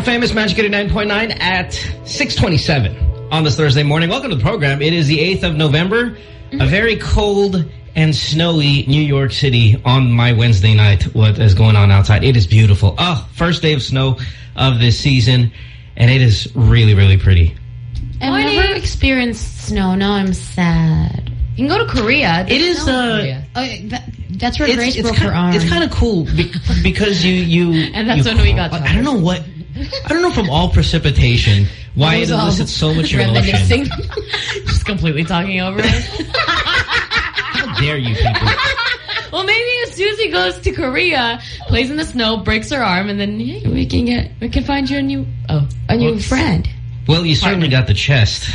world famous Magic 89.9 at 627 on this Thursday morning. Welcome to the program. It is the 8th of November, a very cold and snowy New York City on my Wednesday night. What is going on outside? It is beautiful. Oh, first day of snow of this season, and it is really, really pretty. I've never experienced snow. Now I'm sad. You can go to Korea. It is, snow in uh, Korea. Oh, that, that's where It's, Grace it's broke kind, her arm. it's kind of cool be, because you you And that's you when we got I don't know what I don't know from all precipitation why it elicits so much emotion. Just completely talking over it. How dare you people? well, maybe if Susie goes to Korea, plays in the snow, breaks her arm, and then we can get we can find you a new oh a new friend. Well, you certainly got the chest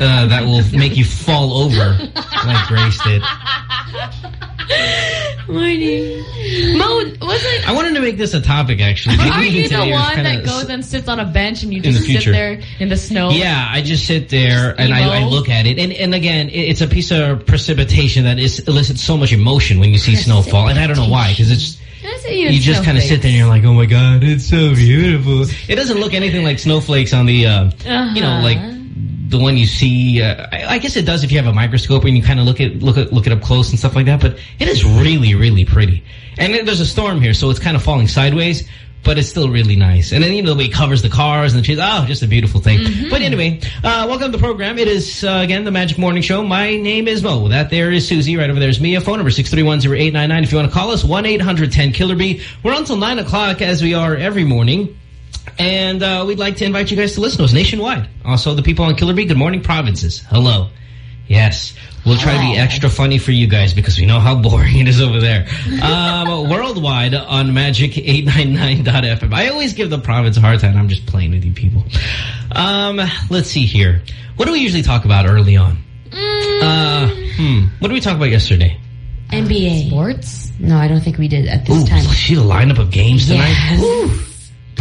uh, that will make you fall over like Grace did. Morning, Mo. Was it? I wanted to make this a topic, actually. Maybe Are you the one that goes and sits on a bench and you In the just sit future. there in the snow? Yeah, I just sit there and I, I look at it. And, and again, it's a piece of precipitation that is, elicits so much emotion when you see snowfall. And I don't know why, because it's you, you just kind of sit there and you're like, oh my god, it's so beautiful. It doesn't look anything like snowflakes on the, uh, you know, Uh-huh. like the one you see. Uh, I, I guess it does if you have a microscope and you kind of look at look at look it up close and stuff like that. But it is really, really pretty. And there's a storm here, so it's kind of falling sideways. But it's still really nice. And then, you know, the way it covers the cars and the trees. Oh, just a beautiful thing. Mm-hmm. But anyway, uh, welcome to the program. It is, uh, again, the Magic Morning Show. My name is Mo. That there is Susie. Right over there is Mia. Phone number 631-0899. If you want to call us, 1-800-10-KILLER-B. We're on until 9 o'clock as we are every morning. And uh, we'd like to invite you guys to listen to us nationwide. Also, the people on Killer Bee, good morning provinces. Hello. Yes. We'll try to be extra funny for you guys because we know how boring it is over there. Um, worldwide on Magic899.fm. I always give the province a hard time. I'm just playing with you people. Um, let's see here. What do we usually talk about early on? Uh, hmm. What did we talk about yesterday? NBA sports. No, I don't think we did at this Ooh, time. see the lineup of games tonight? Yes.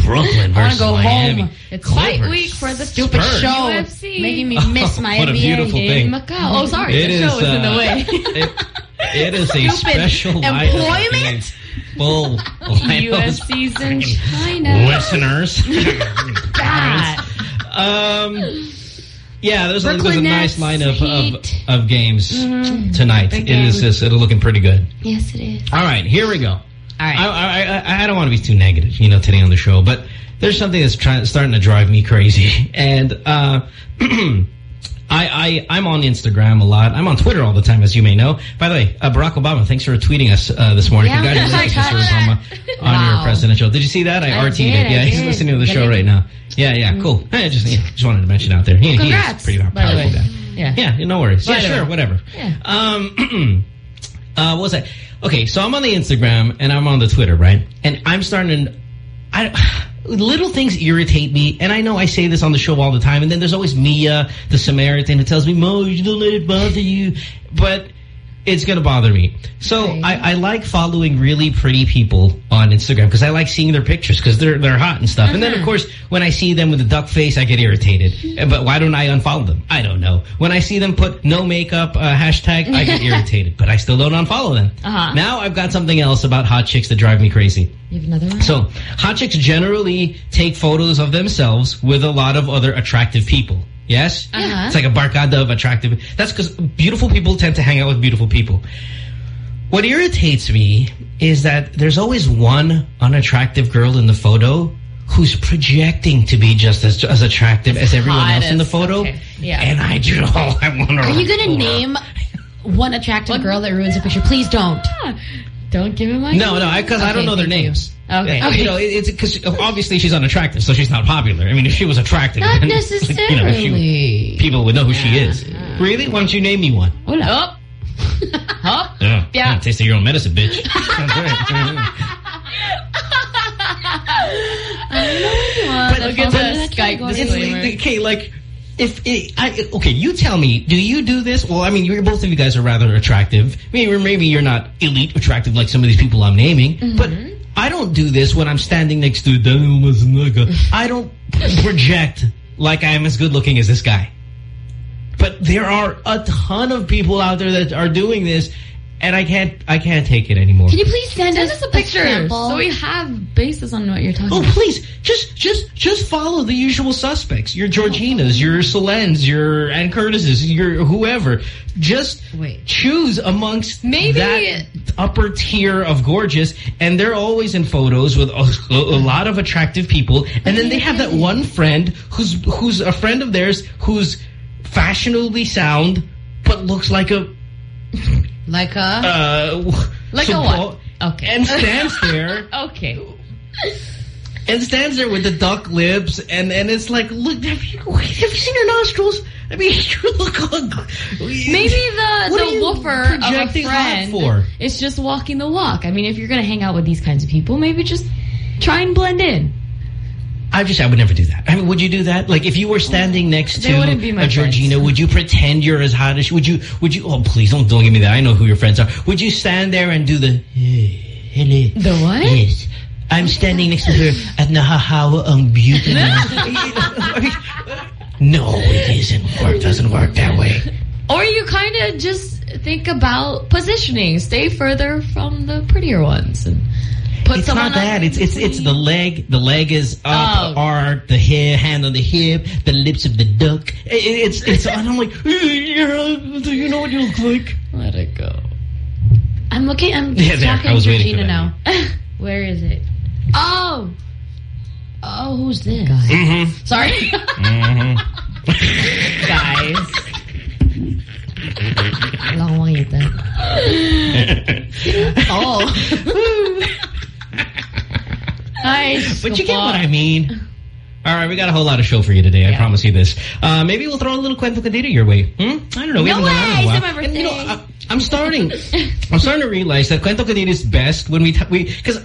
Brooklyn I versus to go Miami. home. It's fight Clippers. week for the stupid Spurs. show. UFC. Making me miss my What a beautiful in thing. Macau. Oh, sorry. It the is, show is in the uh, way. it, it is a special of employment? Full. UFC's in China. Listeners. God. um, yeah, there's a, there's a nice Nets, lineup of, of games tonight. It game. is just, it'll looking pretty good. Yes, it is. All right, here we go. All right. I, I, I, I don't want to be too negative, you know, today on the show, but there's something that's trying, starting to drive me crazy. And uh, I, I, I'm on Instagram a lot. I'm on Twitter all the time, as you may know. By the way, uh, Barack Obama, thanks for tweeting us uh, this morning. Yeah, Congratulations, Mr. Obama, on your presidential. Did you see that? I, I RT'd did, it. Yeah, he's listening to the show Really? right now. Yeah, yeah, cool. I just, yeah, just wanted to mention out there. He, he is Congrats, pretty by the powerful guy. Yeah. Yeah, no worries. By yeah, sure, way. whatever. Yeah. Um, uh, what was that? Okay, so I'm on the Instagram and I'm on the Twitter, right? And I'm starting to, I, little things irritate me. And I know I say this on the show all the time. And then there's always Mia, the Samaritan, who tells me, Mo, you don't let it bother you. But it's going to bother me. So. I, I like following really pretty people on Instagram because I like seeing their pictures because they're they're hot and stuff. And then, of Uh-huh. course, when I see them with a duck face, I get irritated. Uh, But why don't I unfollow them? I don't know. When I see them put no makeup uh, hashtag, I get irritated. But I still don't unfollow them. Uh-huh. Now I've got something else about hot chicks that drive me crazy. You have another one? So, hot chicks generally take photos of themselves with a lot of other attractive people. Yes? Uh-huh. It's like a barkada of attractive. That's because beautiful people tend to hang out with beautiful people. What irritates me is that there's always one unattractive girl in the photo who's projecting to be just as, as attractive as everyone else in the photo. Okay. Yeah. And I just, oh, I want to. Are you going to name one attractive girl that ruins a picture? Please don't. Don't give him my No, no, because I, don't know their thank you. names. Okay. Uh, You know, it- it's because obviously she's unattractive, so she's not popular. I mean, if she was attractive, Not then, necessarily. you know, she, people would know who she is. Really? Why don't you name me one? Oh. Huh? Yeah. Yeah. Taste of your own medicine, bitch. That's right. But look at but the that's Skype what It's disclaimer. okay, like if it, I, okay, you tell me, do you do this? Well, I mean, you're both of you guys are rather attractive. Maybe maybe you're not elite attractive like some of these people I'm naming, Mm-hmm. but I don't do this when I'm standing next to Daniel Matsunaga. I don't project like I'm as good looking as this guy. But there are a ton of people out there that are doing this, and I can't I can't take it anymore. Can you please send, Send us a picture sample? so we have basis on what you're talking Oh, about. please, just just just follow the usual suspects. Your Georginas, your Solenns, your Anne Curtises, your whoever. Just Wait. choose amongst Maybe- that upper tier of gorgeous, and they're always in photos with a, a lot of attractive people. And then they have that one friend who's who's a friend of theirs who's fashionably sound but looks like a Like a... uh, Like a what? Okay. and stands there. Okay. and stands there with the duck lips, and and it's like, look, have you have you seen your nostrils? I mean, you look ugly. Maybe the What the woofer of a friend for? is just walking the walk. I mean, if you're going to hang out with these kinds of people, maybe just try and blend in. I just, I would never do that. I mean, would you do that? Like, if you were standing next They to wouldn't be my a Georgina, would you pretend you're as hot as she? Would you? Would you? Oh, please don't don't give me that. I know who your friends are. Would you stand there and do the? "Hey. The what? Yes. I'm standing next to her at Nahahawa ang um, beauty. no, it isn't. Work doesn't work that way. Or you kind of just think about positioning. Stay further from the prettier ones and put It's someone not that. It's it's it's the leg. The leg is up, Oh. arc. The hair, hand on the hip. The lips of the duck. It, it's it's. And I'm like, "You're- do you know what you look like? Let it go. I'm looking... I'm Yeah, there. talking I was to waiting for Georgina that. now. Where is it? Oh! Oh, who's this? Mm-hmm. Sorry. Guys. Wala akong makita. oh. Nice. But you get what I mean. All right, we got a whole lot of show for you today. I promise you this. Uh, maybe we'll throw a little Cuento Kadiri your way. Hmm? I don't know. We No haven't done that in a way, it's my And, you know, birthday. I, I'm starting. I'm starting to realize that Cuento Kadiri is best when we we because.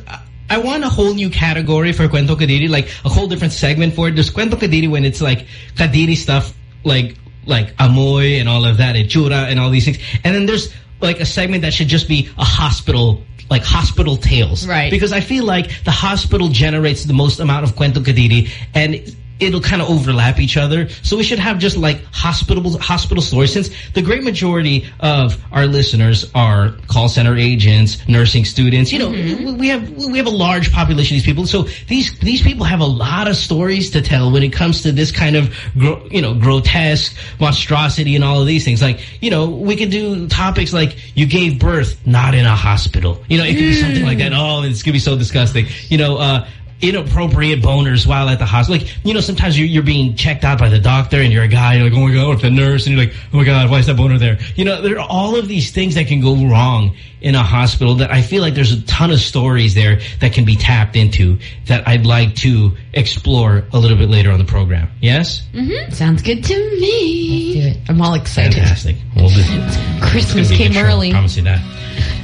I want a whole new category for Cuento Kadiri, like a whole different segment for it. There's Cuento Kadiri when it's like Kadiri stuff, like like amoy and all of that, echura and all these things. And then there's like a segment that should just be a hospital, like hospital tales. Right. Because I feel like the hospital generates the most amount of Cuento Kadiri and it'll kind of overlap each other. So we should have just like hospital hospital stories since the great majority of our listeners are call center agents, nursing students. You know, we- we have we have a large population of these people. So these these people have a lot of stories to tell when it comes to this kind of gro you know grotesque monstrosity and all of these things. Like you know, we could do topics like you gave birth not in a hospital. You know, it could be something like that. Oh, it's gonna be so disgusting. You know. uh inappropriate boners while at the hospital. Like, you know, sometimes you're, you're being checked out by the doctor and you're a guy, you're like, oh my God, with the nurse, and you're like, oh my God, why is that boner there? You know, there are all of these things that can go wrong in a hospital that I feel like there's a ton of stories there that can be tapped into that I'd like to explore a little bit later on the program. Yes? Mm -hmm. sounds good to me. do it. I'm all excited. Fantastic. We'll do It's Christmas gonna be a came good show. early. Promise you that.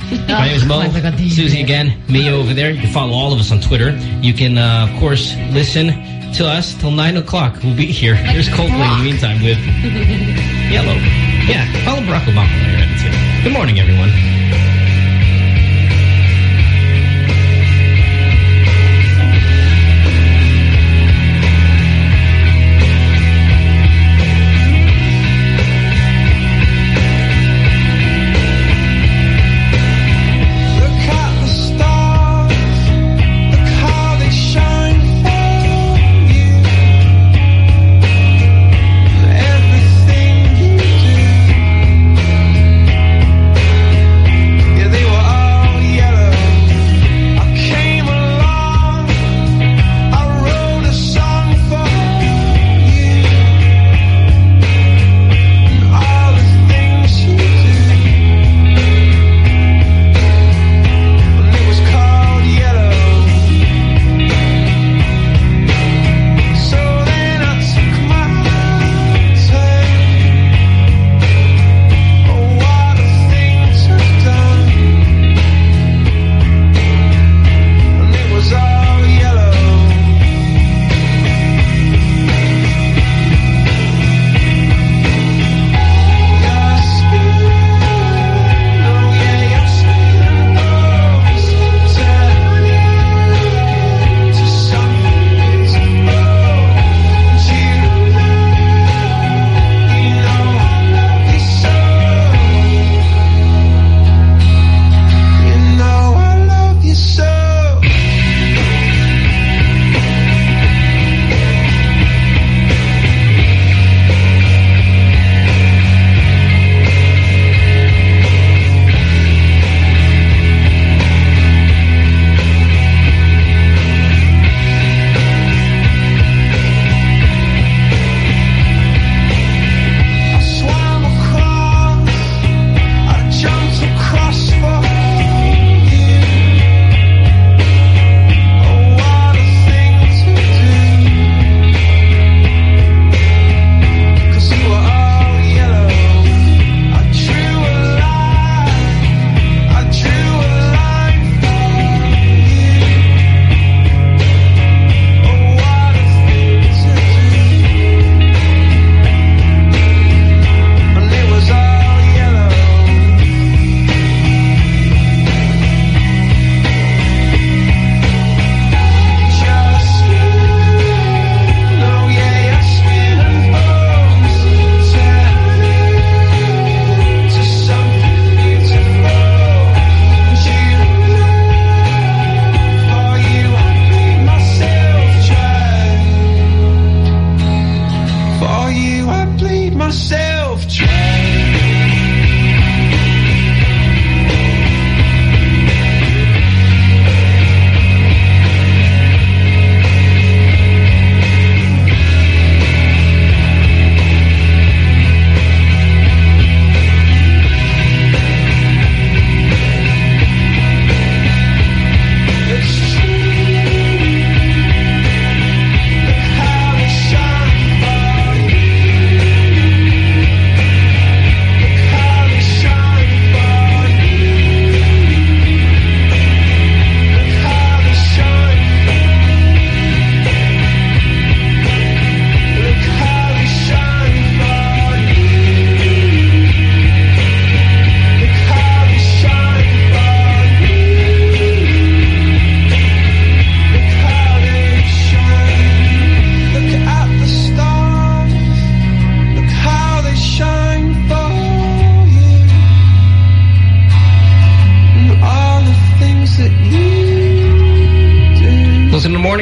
My name is Mo. I forgot to Susie again. Mia over there. You can follow all of us on Twitter. You can, uh, of course, listen to us till 9 o'clock. We'll be here. There's Coldplay in the meantime with Yellow. Yeah, follow Barack Obama while you're at it, too. Good morning, everyone.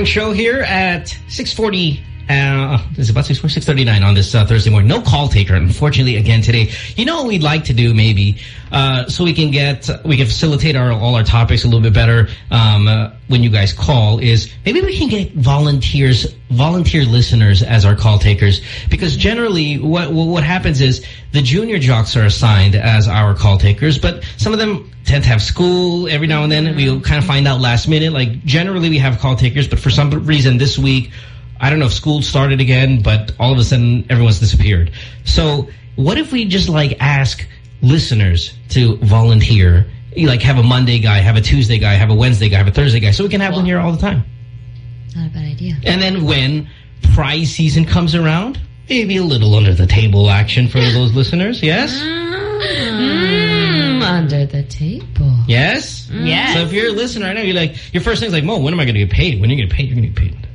Show here at 640. Uh, is it about 6 639 on this uh, Thursday morning. No call taker, unfortunately, again today. You know what we'd like to do maybe, uh, so we can get, we can facilitate our all our topics a little bit better um, uh, when you guys call is maybe we can get volunteers, volunteer listeners as our call takers. Because generally what, what happens is the junior jocks are assigned as our call takers, but some of them tend to have school every now and then. We'll kind of find out last minute. Like generally we have call takers, but for some reason this week, I don't know if school started again, but all of a sudden everyone's disappeared. So what if we just like ask listeners to volunteer? You, Like have a Monday guy, have a Tuesday guy, have a Wednesday guy, have a Thursday guy, so we can have one here all the time. Not a bad idea. And then when prize season comes around, maybe a little under the table action for those listeners. Yes? Mm, under the table. Yes? Yes. So if you're a listener right now, you're like, your first thing's like, Mo, when am I going to get paid? When are you going to get paid? You're going to get paid under the table.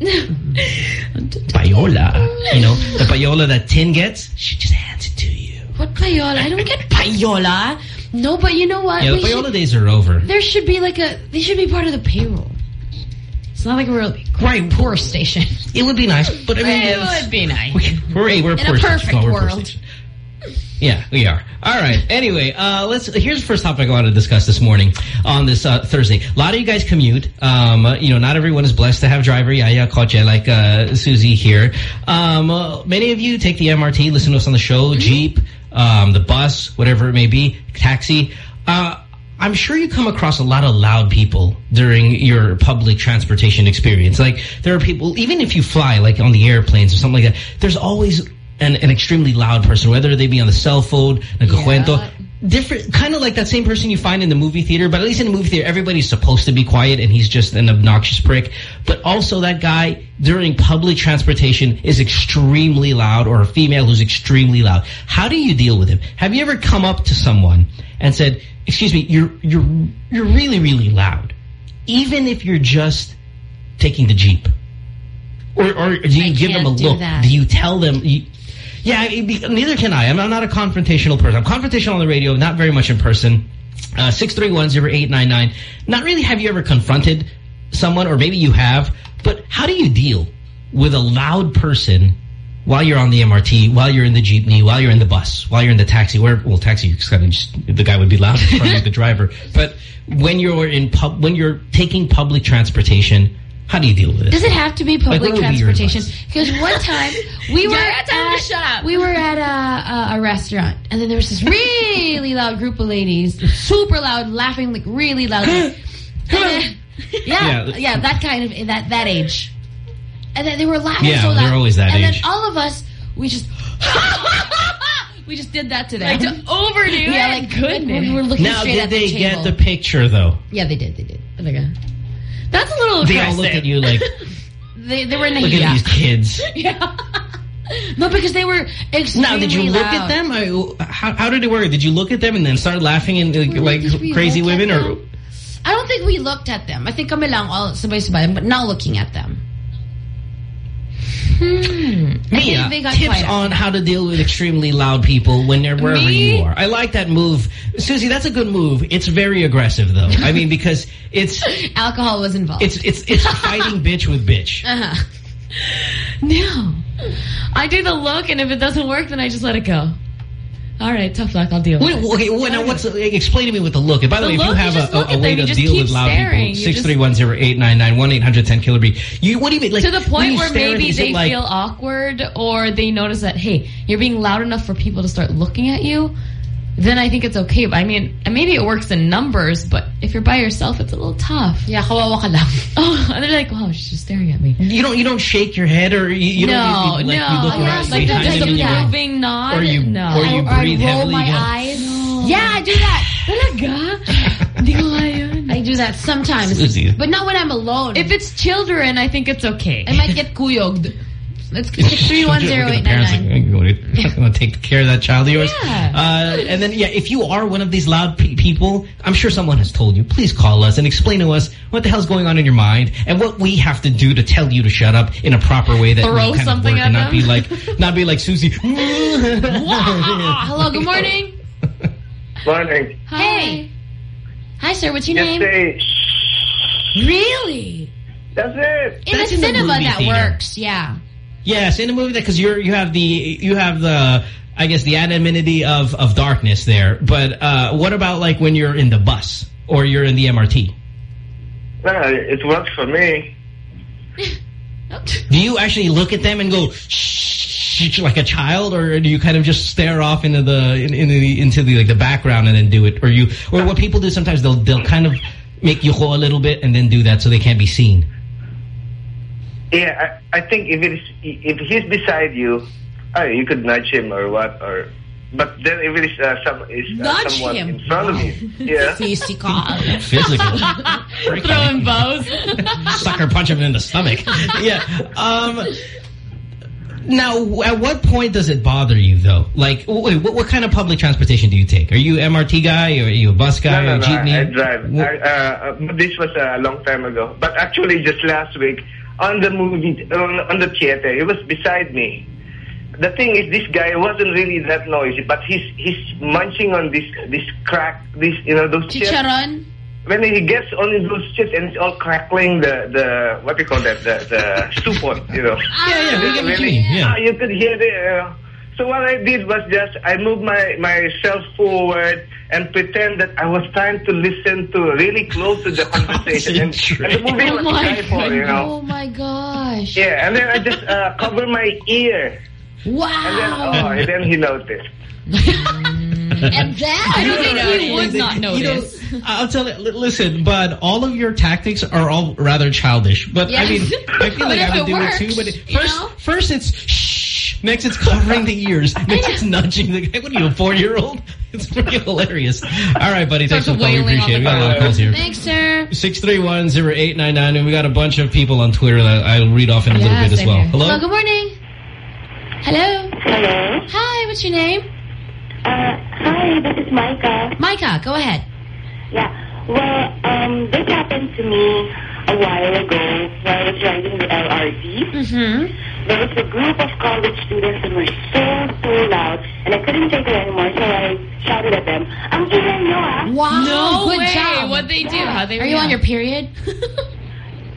payola. You know, the payola that Tin gets, she just hands it to you. What payola? I don't get payola. No, but you know what? Yeah, the We payola should- days are over. there should be like a. They should be part of the payroll. It's not like we're a Right. poor station. It would be nice, but I mean, It would be nice. we- we're, hey, we're a In a poor station. perfect we're poor world. Yeah, we are. All right. Anyway, uh, let's. Here's the first topic I want to discuss this morning on this uh, Thursday. A lot of you guys commute. Um, uh, you know, not everyone is blessed to have driver. Yeah, Koche, like uh, Susie here. Um, uh, many of you take the MRT, listen to us on the show, Jeep, um, the bus, whatever it may be, taxi. Uh, I'm sure you come across a lot of loud people during your public transportation experience. Like, there are people, even if you fly, like on the airplanes or something like that, there's always an, an extremely loud person, whether they be on the cell phone, nagkukwento, different, kind of like that same person you find in the movie theater, but at least in the movie theater, everybody's supposed to be quiet and he's just an obnoxious prick. But also that guy during public transportation is extremely loud or a female who's extremely loud. How do you deal with him? Have you ever come up to someone and said, excuse me, you're, you're, you're really, really loud. Even if you're just taking the Jeep. Or, or do you I give them a do look? that. Do you tell them? You, yeah, be, neither can I. I'm, I'm not a confrontational person. I'm confrontational on the radio, not very much in person. Uh, 631-0899. Not really have you ever confronted someone, or maybe you have, but how do you deal with a loud person while you're on the MRT, while you're in the jeepney, while you're in the bus, while you're in the taxi, where, well, taxi, kind of just, the guy would be loud in front of the driver. But when you're in pub, when you're taking public transportation, how do you deal with it? Does it have to be public what would be your transportation? Because one time we were Yeah, tell to at, shut up. we were at a, a, a restaurant, and then there was this really loud group of ladies, super loud, laughing like really loud. Then- yeah, Yeah. yeah, that kind of that that age. And then they were laughing Yeah, so loud. they're always that and age. then all of us, we just we just did that today. Like to overdo yeah, it. like goodness. we were looking Now, straight did they get the picture, though? yeah, they did. They did. Like, uh, That's a little They all look at you like, they they were in the look at these kids. Yeah. No, because they were extremely Now, did you look loud. at them? I, how, how did it work? Did you look at them and then start laughing and like, like crazy women? Or? I don't think we looked at them. I think kami lang all sabay-sabay, but not looking at them. Mia, they got tips on how to deal with extremely loud people when they're wherever Me? you are. I like that move. Susie, that's a good move. It's very aggressive, though. I mean, because it's Alcohol was involved. it's it's it's fighting bitch with bitch. uh-huh. No. I do the look, and if it doesn't work, then I just let it go. All right, tough luck. I'll deal with Wait, it. okay, well, now what's uh, explain to me with the look. And by the, The way, if you have just a, a, way to deal with loud staring. people, six three one zero eight nine nine one eight hundred ten B. You what do you mean? Like to the point where maybe they like, feel awkward or they notice that, hey, you're being loud enough for people to start looking at you, then I think it's okay. But I mean, maybe it works in numbers, but if you're by yourself, it's a little tough. Yeah, kawawa ka lang. Oh, and they're like, wow, she's just staring at me. You don't you don't shake your head or you, you no, don't you, like, no. you look yeah, around like behind just them a and you moving nod. or you- no. or you Or I breathe roll heavily, my yeah. eyes. Yeah, I do that. Talaga? Hindi ko kaya yun. I do that sometimes. But not when I'm alone. If it's children, I think it's okay. I might get kuyoged. Let's Look at the parents, like, 6310899. I'm going to take care of that child of yours. Yeah. Uh, and then, yeah, if you are one of these loud pe people, I'm sure someone has told you, please call us and explain to us what the hell's going on in your mind and what we have to do to tell you to shut up in a proper way that Throw will kind something of work and at not be like, not be like Susie. Hello, good morning. Morning. Hey. Hi, sir. What's your Just name? say, Really? that's it. In That's a in cinema, movie that theater. works. Yeah. Yes, in a movie that because you're you have the you have the I guess the anonymity of of darkness there. But uh, what about like when you're in the bus or you're in the MRT? No, it works for me. Do you actually look at them and go shh like a child, or do you kind of just stare off into the in, in the into the like the background and then do it? Or you or what people do sometimes they'll they'll kind of make you ho a little bit and then do that so they can't be seen. Yeah, I, I think if it is if he's beside you, uh, you could nudge him or what or. But then if it is uh, some is uh, someone him. in front of you, yeah. Physical. Physical. Throwing bows. sucker punch him in the stomach. yeah. Um, now, at what point does it bother you, though? Like, wait, what, what kind of public transportation do you take? Are you MRT guy, or are you a bus guy, No, or no, a no, jeepney? I, I drive. I, uh, uh, this was a long time ago. But actually, just last week, on the movie, on, on the theater, he was beside me. The thing is, this guy wasn't really that noisy, but he's he's munching on this this crack, this you know those chips. When he gets on those chips and it's all crackling, the the what do you call that, the the support, you know. yeah, yeah, we get what you Really? yeah. Ah, you could hear the. Uh, so what I did was just I moved my myself forward and pretend that I was trying to listen to really close to the conversation. and, and the movie Oh was my trying for you know. Oh my gosh. Yeah, and then I just uh, cover my ear, Wow. and then oh, and then he noticed. And then I don't think he would not You know, notice. I'll tell you. Listen, but all of your tactics are all rather childish. But I mean, I feel like I would it do works, it too. But it- you first, know? first it's shh. Next, it's covering the ears. Next, it's nudging the guy. What are you, a four-year-old? It's freaking hilarious. All right, buddy. Thanks for Starts the call. We appreciate it. We got a lot of calls here. Thanks, sir. 631-0899, and we got a bunch of people on Twitter that I'll read off in a little bit as well. here. Hello? Hello, good morning. Hello. Hello. Hi, what's your name? Uh, hi, this is Micah. Micah, go ahead. Yeah. Well, um, this happened to me a while ago while I was driving the LRT. Mm-hmm. There was a group of college students that were so, so loud, and I couldn't take it anymore, so I shouted at them, I'm giving you a... Wow, No good way. job. What they do? How they Are you on your period?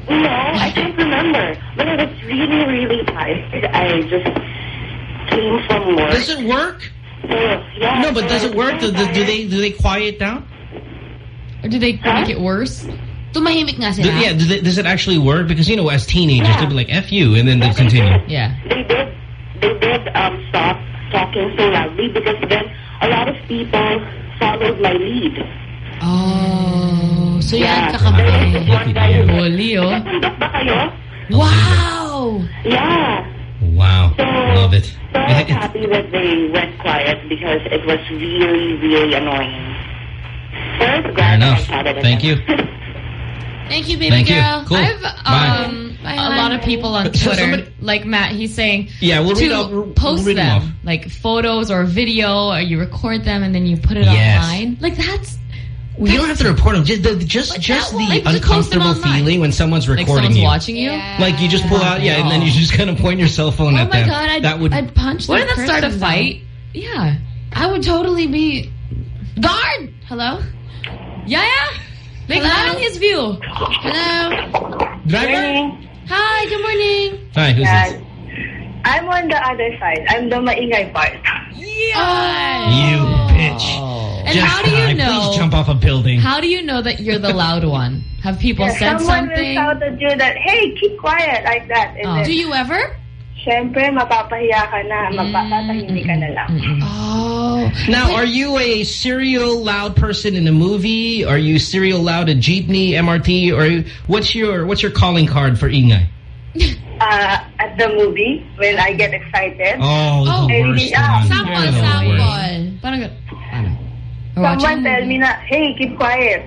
No, I can't remember. But I was really, really tired. I just came from work. Does it work? So, yeah, No, but so does it work? so Do, do they do they quiet down? Or do they Huh? make it worse? Tumahimik nga Do, sila. yeah, does it, does it actually work? Because, you know, as teenagers, Yeah. they'll be like, F you, and then they'll continue. Yeah. They did. They did um, stop talking so loudly because then a lot of people followed my lead. Oh, so yan Yeah. kakampi. There was this one guy who oh. "Natundok ba kayo?" Wow. Yeah. Wow. So, Love it. so I was It- it- happy that they went quiet because it was really, really annoying. First, Fair enough. I shouted at Thank you. Thank you, baby Thank you. girl. Cool. I've um Bye, a lot of people on So Twitter, somebody- like Matt, he's saying Yeah, we'll to read off- we'll post read them them, off. like photos or video, or you record them and then you put it Yes. online. Like that's Well, you don't have to report them. Just the, just, Like just that the. Like, just post them uncomfortable feeling when someone's like recording someone's you. watching you. Like you just pull out, yeah, and then you just kind of point your cell phone Oh at my them. god, I'd, that would. I'd punch Wouldn't that that start a person, fight? Yeah. I would totally be... Guard! Hello? Yeah, yeah. Like Hello? that his view. Hello? driver. Hi, good morning. Hi, who's Yeah. this? I'm on the other side. I'm the maingay part. You bitch. And Just how do you die. know? Please jump off a building. How do you know that you're the loud one? Have people Yeah, said someone will something? shout at you that, hey, keep quiet, like that. Oh. Do you ever? Syempre, mapapahiya ka na, mapapatahimik ka na lang. Oh. Now, are you a serial loud person in a movie? Are you serial loud at jeepney, MRT, or what's your what's your calling card for ingay? Uh, at the movie, when I get excited, Oh, Oh, the worst yeah. Sample, You're the worst. sample. Parang, ano? someone tell me na, hey, keep quiet.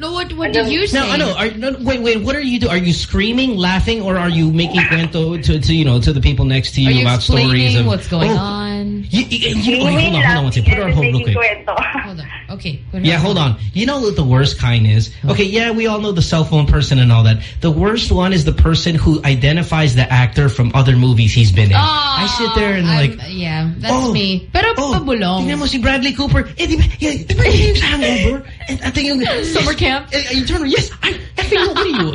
No, what, what do you say? No, I know. Are, no, wait, wait. What are you doing? Are you screaming, laughing, or are you making cuento to, to you know to the people next to you you about stories of what's going oh, on? You, you, you, You wait, hold on, hold on one second. Put her on hold real quick. Hold on. Okay. Yeah, hold on. You know what the worst kind is? Okay, yeah, we all know the cell phone person and all that. The worst one is the person who identifies the actor from other movies he's been in. I sit there and I'm- like, yeah, that's oh, me. Pero oh, pabulong. tingnan mo si Bradley Cooper. Eh, di ba, yeah, di ba hangover? And I think yung... Summer camp? You turn around, yes, I, I think, what are you,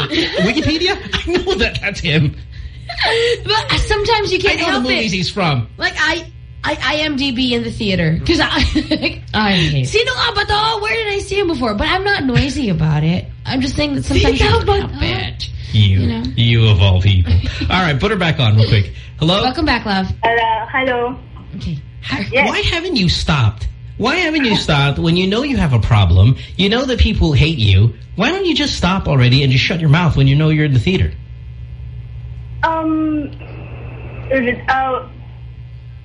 Wikipedia? I know that that's him. But sometimes you can't know the movies it. he's from. Like I, I IMDb in the theater because I. Like, I hate Sino nga ba to? Where did I see him before? But I'm not noisy about it. I'm just saying that sometimes you Sino can't help it. You, You know? you of all people. all right, put her back on real quick. Hello? Welcome back, love. Uh, hello. Okay. Yes. Why haven't you stopped? Why haven't you stopped when you know you have a problem? You know that people hate you. Why don't you just stop already and just shut your mouth when you know you're in the theater? Um, uh,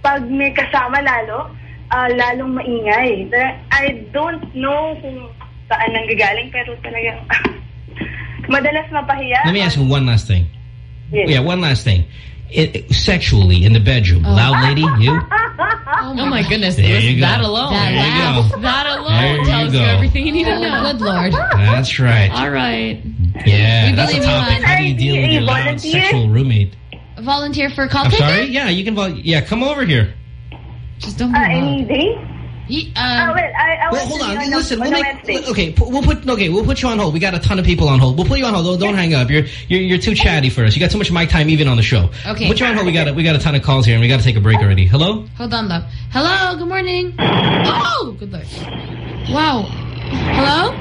pag may kasama lalo, uh, lalong maingay. I don't know kung saan nanggagaling, pero talagang madalas mapahiya. Let me ask you one last thing. Yes. Yeah, one last thing. It, it- sexually in the bedroom, loud lady, you. Oh my goodness, There this- you go. that alone. That There you go. That alone you tells you, go. everything you need to Oh, know. good lord. That's right. All right. Yeah, We that's a topic. How do you deal with your loud Volunteer? sexual roommate? Volunteer for a call I'm sorry? Yeah, you can. Vol yeah, come over here. Just don't be Uh, loud. Any day? Ye- Uh, um, well, I, I Well, hold on. be on, Listen, we'll make, Wednesday. okay, we'll put okay, we'll put you on hold. We got a ton of people on hold. We'll put you on hold. Don't, don't hang up. You're, you're you're too chatty for us. You got too much mic time even on the show. Okay. Put you on hold. We got a, we got a ton of calls here, and we got to take a break already. Hello. hold on, love. Hello, good morning. Oh, good luck. Wow. Hello?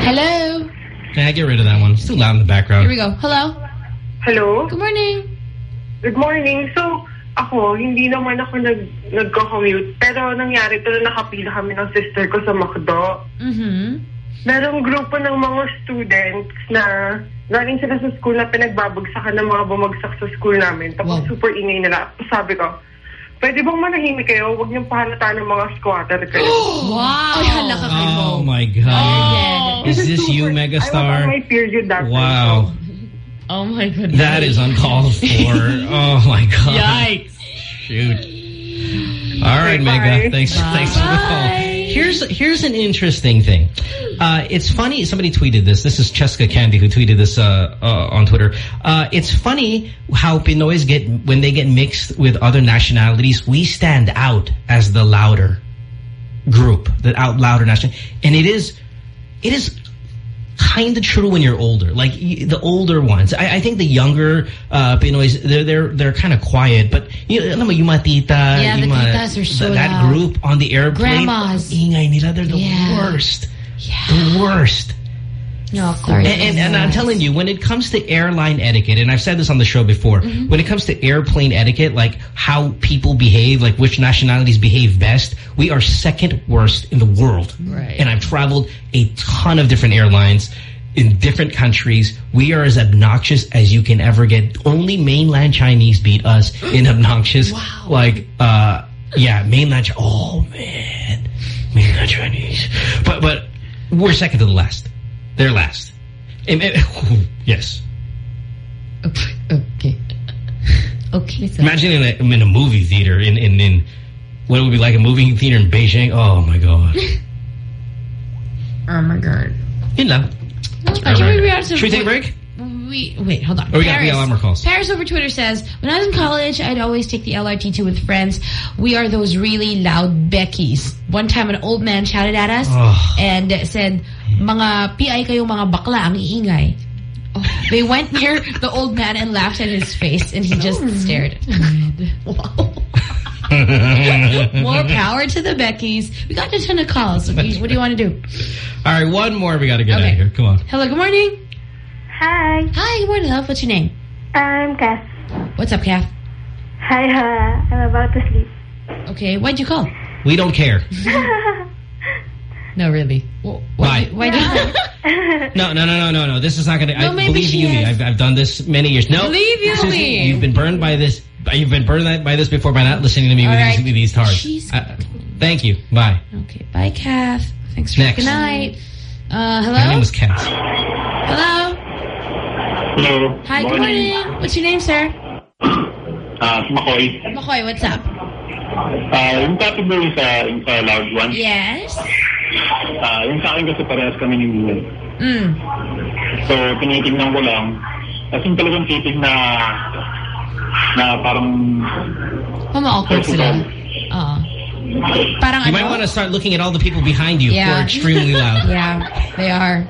Hello? Nah, get rid of that one. It's too loud in the background. Here we go. Hello? Hello? Good morning. Good morning. So, ako, hindi naman ako nag, nagko-commute. Pero nangyari to na nakapila kami ng sister ko sa McDo. Mm-hmm. Merong grupo ng mga students na galing sila sa school na pinagbabagsakan ng mga bumagsak sa school namin. Tapos Wow. super ingay nila. Sabi ko, pwede bang manahimik kayo? Huwag niyong pahalata ng mga squatter kayo. Wow. Ay, hala ka kay Mo. Oh my God. dead. Is this you, super- I was on megastar? my period that time, Wow, Oh my goodness. that is uncalled for. oh my God. Yikes. Shoot. All right, Okay, Mega. bye. Thanks. Thanks for the call. Here's here's an interesting thing. Uh, it's funny. Somebody tweeted this. This is Cheska Candy who tweeted this uh, uh, on Twitter. Uh, it's funny how Pinoys get when they get mixed with other nationalities. We stand out as the louder group, the out louder national, and it is it is kind of true when you're older. Like the older ones, I, I think the younger uh, Pinoys, they're they're they're kind of quiet. But you know, yung mga tita, Yeah, the yung titas are so th- that loud. group on the airplane, Grandmas. ingay nila, they're the Yeah. worst, the worst. No, of course. And, and, and I'm telling you, when it comes to airline etiquette, and I've said this on the show before, Mm-hmm. when it comes to airplane etiquette, like how people behave, like which nationalities behave best, we are second worst in the world. Right. And I've traveled a ton of different airlines in different countries. We are as obnoxious as you can ever get. Only mainland Chinese beat us in obnoxious. Wow. Like, uh, yeah, mainland. Chi- Oh man, mainland Chinese. But but we're second to the last. They're last. Yes. Okay. Okay. Okay. So Imagine in a, in a movie theater in, in, in what it would be like a movie theater in Beijing. Oh my god. Oh my god. Actually, we have to- Should we take a break? We, wait, hold on. Oh, we got- we got a lot more calls. Paris over Twitter says, when I was in college, I'd always take the LRT2 with friends. We are those really loud Beckies. One time, an old man shouted at us Oh. and said, mga PI kayong mga bakla, ang iingay. Oh. They went near the old man and laughed at his face, and he just oh. stared. wow. More power to the Beckys. We got a ton of calls. What do you, what do you want to do? All right, one more we got to get Okay. out of here. Come on. Hello, good morning. Hi, Hi, good morning, love. What's your name? I'm Cass. What's up, Kath? Hi, uh, I'm about to sleep. Okay, why'd you call? We don't care. No, really. Why? Why do No, no, no, no, no, no. This is not going to. No, I maybe believe she you me. I've, I've done this many years. No, Believe you Susie, me. You've been burned by this. You've been burned by this before by not listening to me All with, right. these, with these cards. She's- Uh, thank you. Bye. Okay, bye, Kath. Thanks for Next. good night. Uh, My name hello? was Cass. Hello? Hello. Hi, good morning. What's your name, sir? Ah, si Makoy. Makoy, what's up? Ah, yung topic mo yung sa, yung sa loud one. Yes? Ah, yung sa akin kasi parehas kami ni Will. Mm. So, tinitignan ko lang. Kasi yung talagang titig na na parang Mama-awkward sila. Oo. Parang You might want to start looking at all the people behind you who are extremely loud. Yeah, they are.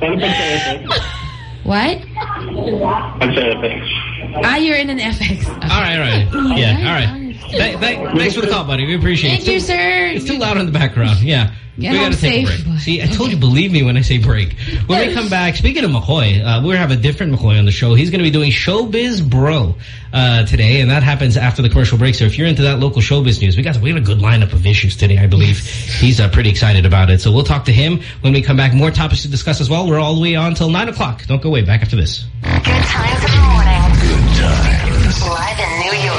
Parang I'm FX. What? FX. Ah, you're in an FX. All right, all right. Yeah, all right. Th th thanks for the call, buddy. We appreciate Thank it. you, sir. It's too loud in the background. Yeah. Get we home gotta take safe. a break. See, I told you, believe me when I say break. When we come back, speaking of McCoy, uh, we're have a different McCoy on the show. He's going to be doing Showbiz Bro uh, today, and that happens after the commercial break. So if you're into that local showbiz news, we got we got a good lineup of issues today, I believe. He's uh, pretty excited about it. So we'll talk to him when we come back. More topics to discuss as well. We're all the way on until 9 o'clock. Don't go away. Back after this. Good times in the morning. Good times. Live in New York,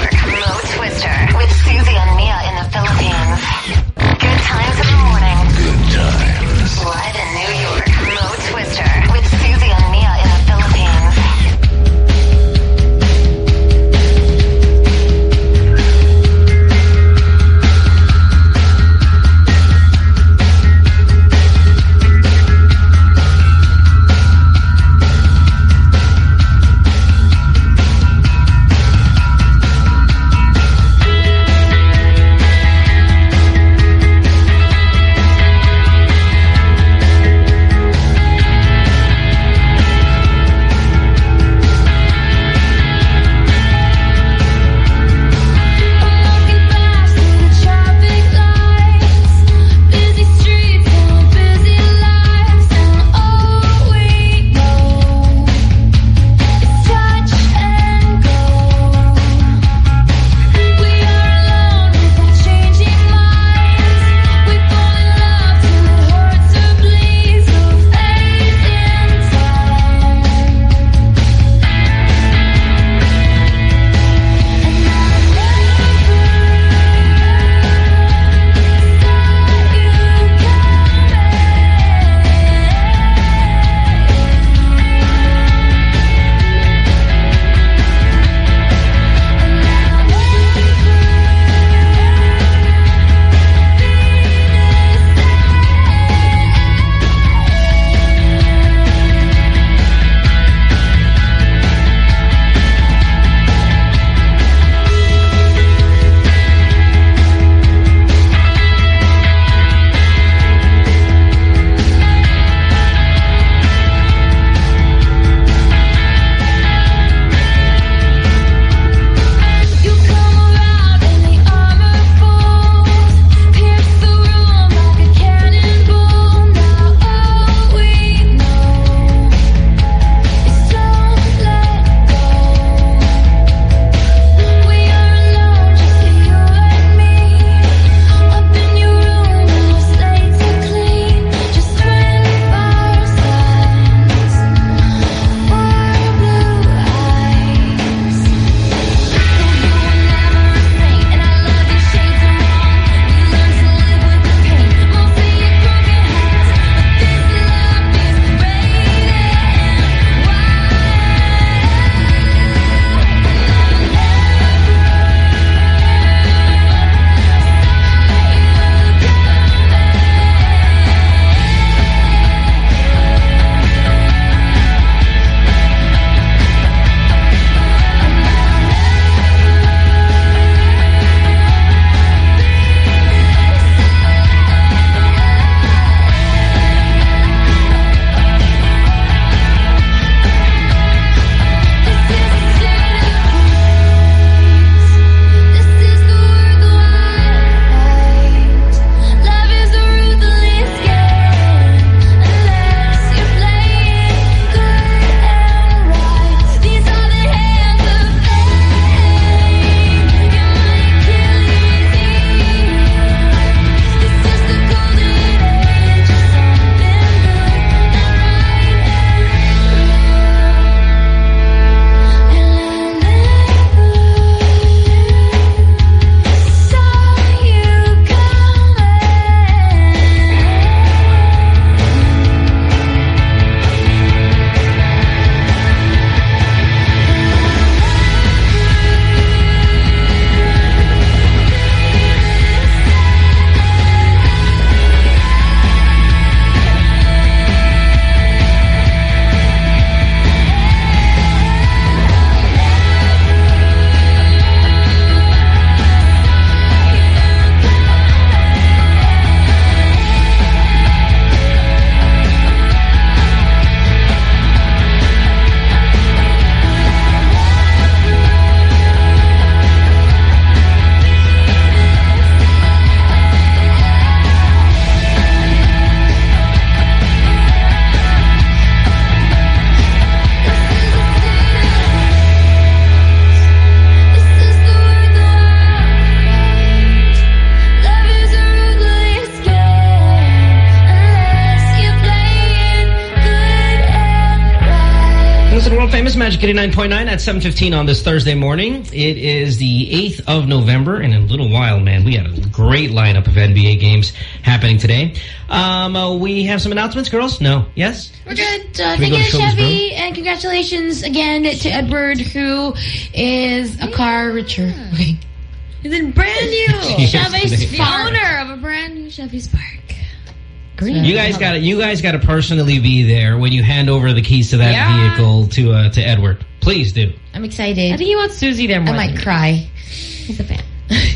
Eighty-nine point nine at 7.15 on this Thursday morning. It is the 8th of November, and in a little while, man, we had a great lineup of NBA games happening today. Um, uh, we have some announcements, girls? No? Yes? We're good. Uh, thank you to Chevy, and congratulations again to Edward, who is a yeah. car richer. Hmm. He's in brand new Chevy's owner of a brand new Chevy Spark. Green. You guys got to you guys got to personally be there when you hand over the keys to that Yeah. vehicle to uh, to Edward. Please do. I'm excited. I excited. think he wants Susie there I might than- cry. He's a fan.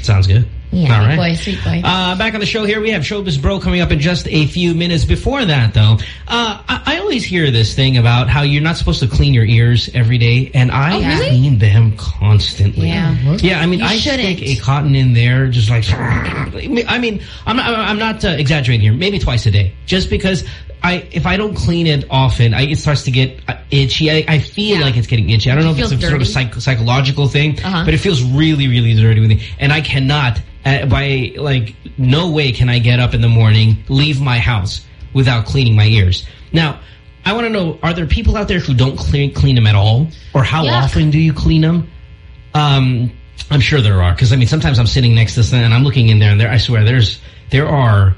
Sounds good. Yeah, All sweet right. boy, sweet boy. Uh, back on the show here, we have Showbiz Bro coming up in just a few minutes. Before that, though, uh, I, I always hear this thing about how you're not supposed to clean your ears every day, and I Oh, really? clean them constantly. Yeah. Yeah, I mean, You I shouldn't. stick a cotton in there, just like, I mean, I'm not, I'm not uh, exaggerating here, maybe twice a day, just because I, if I don't clean it often, I, it starts to get uh, itchy. I, I feel Yeah. like it's getting itchy. I don't know if it's feels a sort of psych, psychological thing, Uh-huh. but it feels really, really dirty with me. And I cannot, by like, no way can I get up in the morning, leave my house without cleaning my ears. Now, I want to know, are there people out there who don't clean, clean them at all? Or how Yuck. often do you clean them? Um, I'm sure there are, because I mean, sometimes I'm sitting next to something and I'm looking in there, and there, I swear, there's there are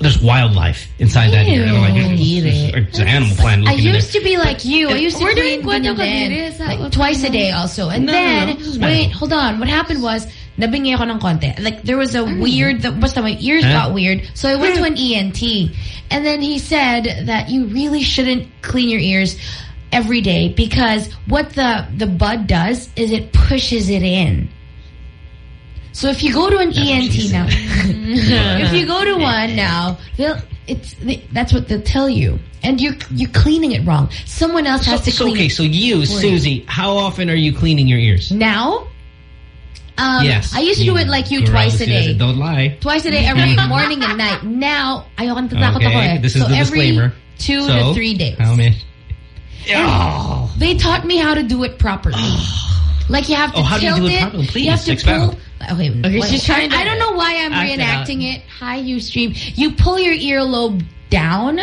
there's wildlife inside that ear. And I'm like, Ew. "Mm, it's an animal planet I used to be like you. I used to We're clean doing them Cuento then, Kadiri, like twice a day also. And No, no, then, no, this is wait, hold on. What happened was, nabingi ako ng konti. Like, there was a mm. weird, the, basta my ears Huh? got weird. So I went to an mm. ENT. And then he said that you really shouldn't clean your ears every day because what the, the bud does is it pushes it in. So if you go to an what ENT now, if you go to one now, they'll it's they, that's what they'll tell you, and you're you're cleaning it wrong. Someone else So, has to so, clean okay, it. so you, Susie, how often are you cleaning your ears? now, um, yes. I used to do it like you girl, twice a Susie, day. Don't lie. Twice a day, every morning and night. Now, ayoko natatakot Okay, ako eh. this is so the every disclaimer. two So, to three days. How many? And They taught me how to do it properly. like you have to Oh, how do you tilt do it properly? Please, you have to expound. pull. Okay, Okay, she's trying to I don't know why I'm act it reenacting it. Hi, Ustream. You pull your earlobe down.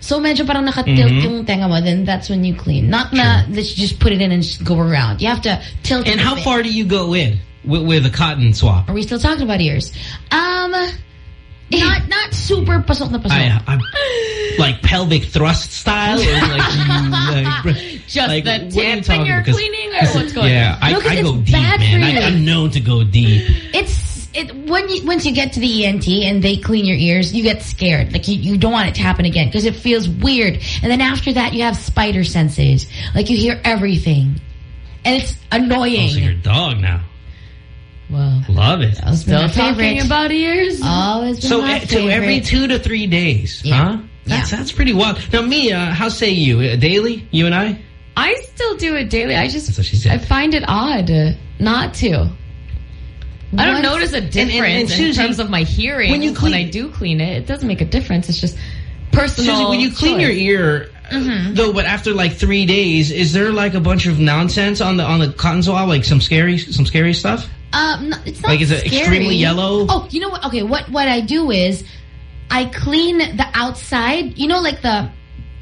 So medyo parang nakatilt Mhm. yung tenga mo, then that's when you clean. Not na that you just put it in and just go around. You have to tilt And it a how far do you go in with, with a cotton swab? Are we still talking about ears? Um, not not super pasok na pasok. I, I'm like pelvic thrust style, or like, like Just like, the what are you tip and you're Because- cleaning or what's going Yeah, on? I, I go deep, man. I, I'm known to go deep. It's it when you once you get to the ENT and they clean your ears, you get scared. Like you, you don't want it to happen again because it feels weird. And then after that, you have spider senses. Like you hear everything, and it's annoying. Also, your dog now. Well, Love it. that's been Still my talking favorite. about ears? Always been So, my uh, so every two to three days, Yeah. huh? That's Yeah. that's pretty wild. Now, Mia, how say you? Uh, daily? You and I? I still do it daily. I just That's what she said. I find it odd uh, not to. I don't Once- notice a and- difference and in terms of my hearing when you clean- I do clean it. It doesn't make a difference. It's just personal. Susie, when you clean choice. your ear, Mm-hmm. though, but after like three days, is there like a bunch of nonsense on the on the cotton swab, like some scary some scary stuff? Um, it's not Like, is it scary. extremely yellow? Oh, you know what? Okay, what what I do is I clean the outside. You know, like the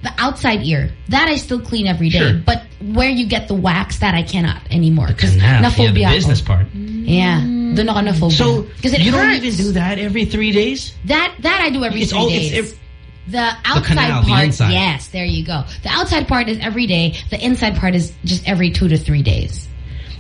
the outside ear. That I still clean every day. Sure. But where you get the wax, that I cannot anymore. Because Canal, yeah, the naphobia ako. business part. Yeah, doon ako na phobia. So because it you don't even do that every three days. That that I do every It's three all- days. it's ev- the outside canal, part, inside. yes, there you go. The outside part is every day. The inside part is just every two to three days.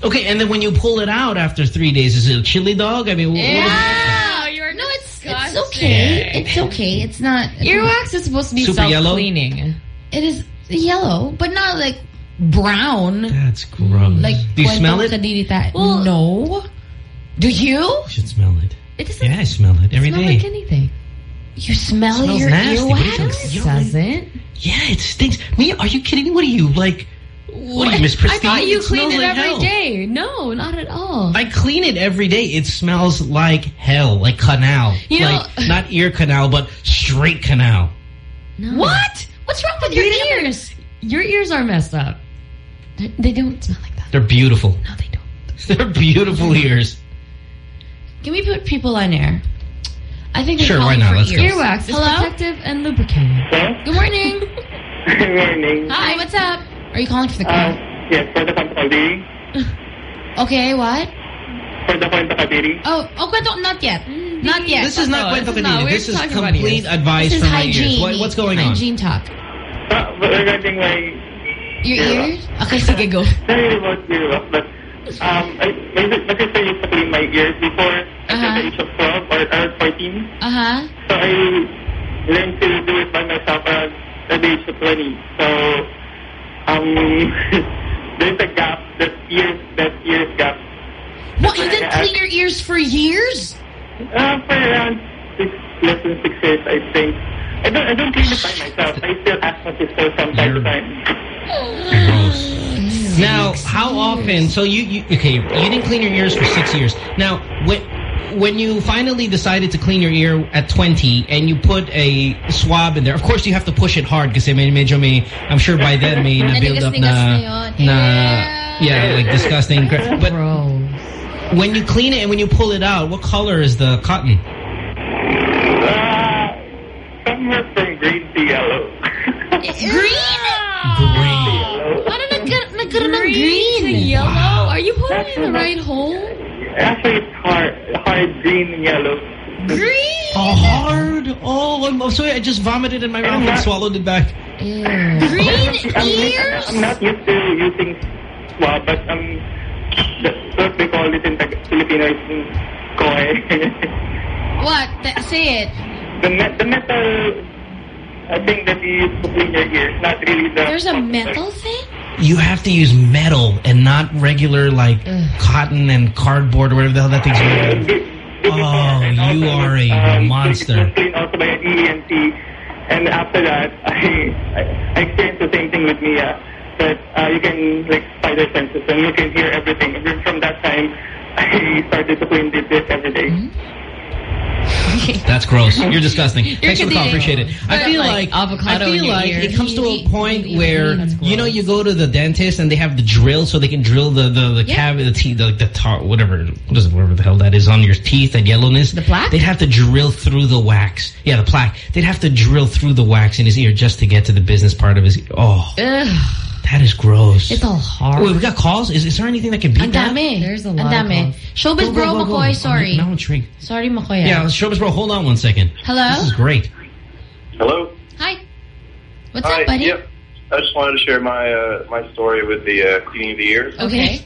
Okay, and then when you pull it out after three days, is it a chili dog? I mean, wh- what is Yeah, you're No, it's it's disgusting. okay. It's okay. It's not. Earwax is supposed to be Super yellow? self-cleaning. It is yellow, but not like brown. That's gross. Like do you smell it? kadiri tayo. Well- no. Do you? You should smell it. It doesn't Yeah, I smell it every smell day. like anything. You smell Smells your nasty. What are earwax? It You don't like- doesn't. Yeah, it stinks. Me, are you kidding me? What are you like? What do you, Miss I thought you smells cleaned it like every hell. day. No, not at all. I clean it every day. It smells like hell, like canal. You know- not ear canal, but straight canal. no. What? What's wrong with your ears? Your ears are messed up. They- They don't smell like that. They're beautiful. No, they don't. They're beautiful ears. Can we put people on air? I think they're Sure, calling why not? for Let's go. ears. Earwax is Hello? protective and lubricating. Good morning. Good morning. Hi, what's up? Are you calling for the Uh, car? Yes, for the Cuento Okay, what? For the Cuento Kadiri. Oh, oh, kwento, not yet. Not yet. This is not No, Cuento this is not. Canina. We're This is complete ears. advice This is from my hygiene. ears. What, what's going on? Hygiene talk. Uh, regarding my Your Yeah. ears? Okay, sige, go. not really about ear loss, but um, I, my, my sister used to clean my ears before at Uh-huh. the age of 12 or, or 14. Uh-huh. So I learned to do it by myself around the age of 20. So um, there's a gap, that years, that years gap. What, you didn't clean your ears for years? Uh, for around six, less than six years, I think. I don't, I don't clean it by myself. I still ask my sister from time to time. Gross. Now, how often? So you, you okay? You didn't clean your ears for six years. Now, when when you finally decided to clean your ear at 20 and you put a swab in there, of course you have to push it hard because may medyo may, I'm sure by then may na build up Nanigas-nigas na, na Yeah. yeah, like disgusting. But Gross. when you clean it and when you pull it out, what color is the cotton? Uh, somewhere from green to yellow. Green? Green. Paano nagka- nagkaroon ng green? to yellow? Are you putting it in the right hole? Actually, it's hard, hard green and yellow. Green? Oh, hard. Oh, I'm, I'm sorry. I just vomited in my mouth and swallowed it back. Green I'm, ears? I'm not used to using swab, but um, that's what they call it in Tag- Filipino is koe. What? Th- Say it. the, me- the metal, I think that you use to clean not really the... There's a metal thing? You have to use metal and not regular like cotton and cardboard or whatever the hell that thing's made of. Oh, you are a um, monster. Clean also by an ENT. And after that, I, I, I experienced the same thing with Mia. That uh, you can like spider senses and you can hear everything. And from that time, I started to clean this every day. That's gross. You're disgusting. Thanks for the call. Appreciate it. I feel like, like, avocado I feel like ear. it comes to a point where you know you go to the dentist and they have the drill so they can drill the the, the Yeah. cavity, the teeth, the, the tar, whatever, what is it, whatever the hell that is on your teeth, that yellowness. The plaque? They'd have to drill through the wax. Yeah, the plaque. They'd have to drill through the wax in his ear just to get to the business part of his. Oh, Ugh. That is gross. It's all hard. Wait, we got calls. Is, is there anything that can beat Ang that? dami. There's a Ang lot of dami. calls. Showbiz Go, bro, go, go, go. McCoy, sorry. Now I'm intrigued. Sorry, McCoy. Yeah, Showbiz bro. Hold on one second. Hello? This is great. Hello. Hi. What's Hi. up, buddy? Yep. I just wanted to share my uh, my story with the uh, cleaning of the ears. Okay.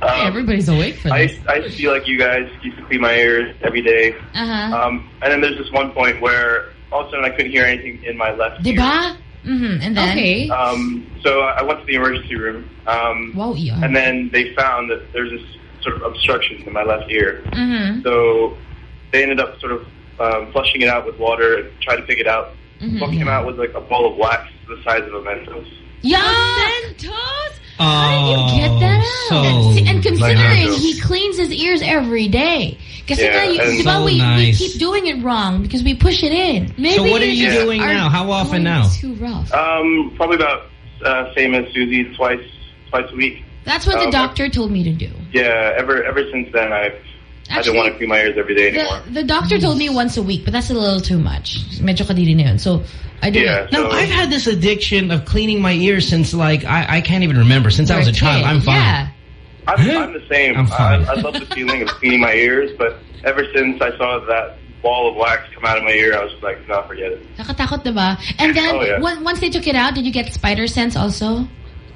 Um, Everybody's awake for I this. used, I used feel like you guys used to clean my ears every day. Uh-huh. Um, and then there's this one point where all of a sudden I couldn't hear anything in my left ear. Diba? Mm-hmm. And then? Okay. Um, so I went to the emergency room. Um, Wow, yeah. and then they found that there's this sort of obstruction in my left ear. Mm-hmm. So they ended up sort of um, flushing it out with water and tried to pick it out. Mm-hmm. What came out was like a ball of wax the size of a Mentos. Yeah! Mentos? Oh, Get that out. So See, and considering he cleans his ears every day. Kasi Yeah, nga, you, and- di ba, So we, we keep doing it wrong because we push it in. Maybe So what are you Yeah. doing now? How often now? Too rough. Um, probably about uh, same as Susie, twice twice a week. That's what the Oh, doctor told me to do. Yeah, ever ever since then I've I don't want to clean my ears every day anymore. the doctor told me once a week, but that's a little too much. Medyo kadiri na yun. So, I do Yeah. it. No, So- I've had this addiction of cleaning my ears since like I, I can't even remember. Since I was a child, I'm fine. Yeah. I'm, I'm the same. I'm fine. I, I love the feeling of cleaning my ears, but ever since I saw that ball of wax come out of my ear, I was just like, no, forget it. Nakatakot, diba? And then, Oh, yeah. on- once they took it out, did you get spider sense also?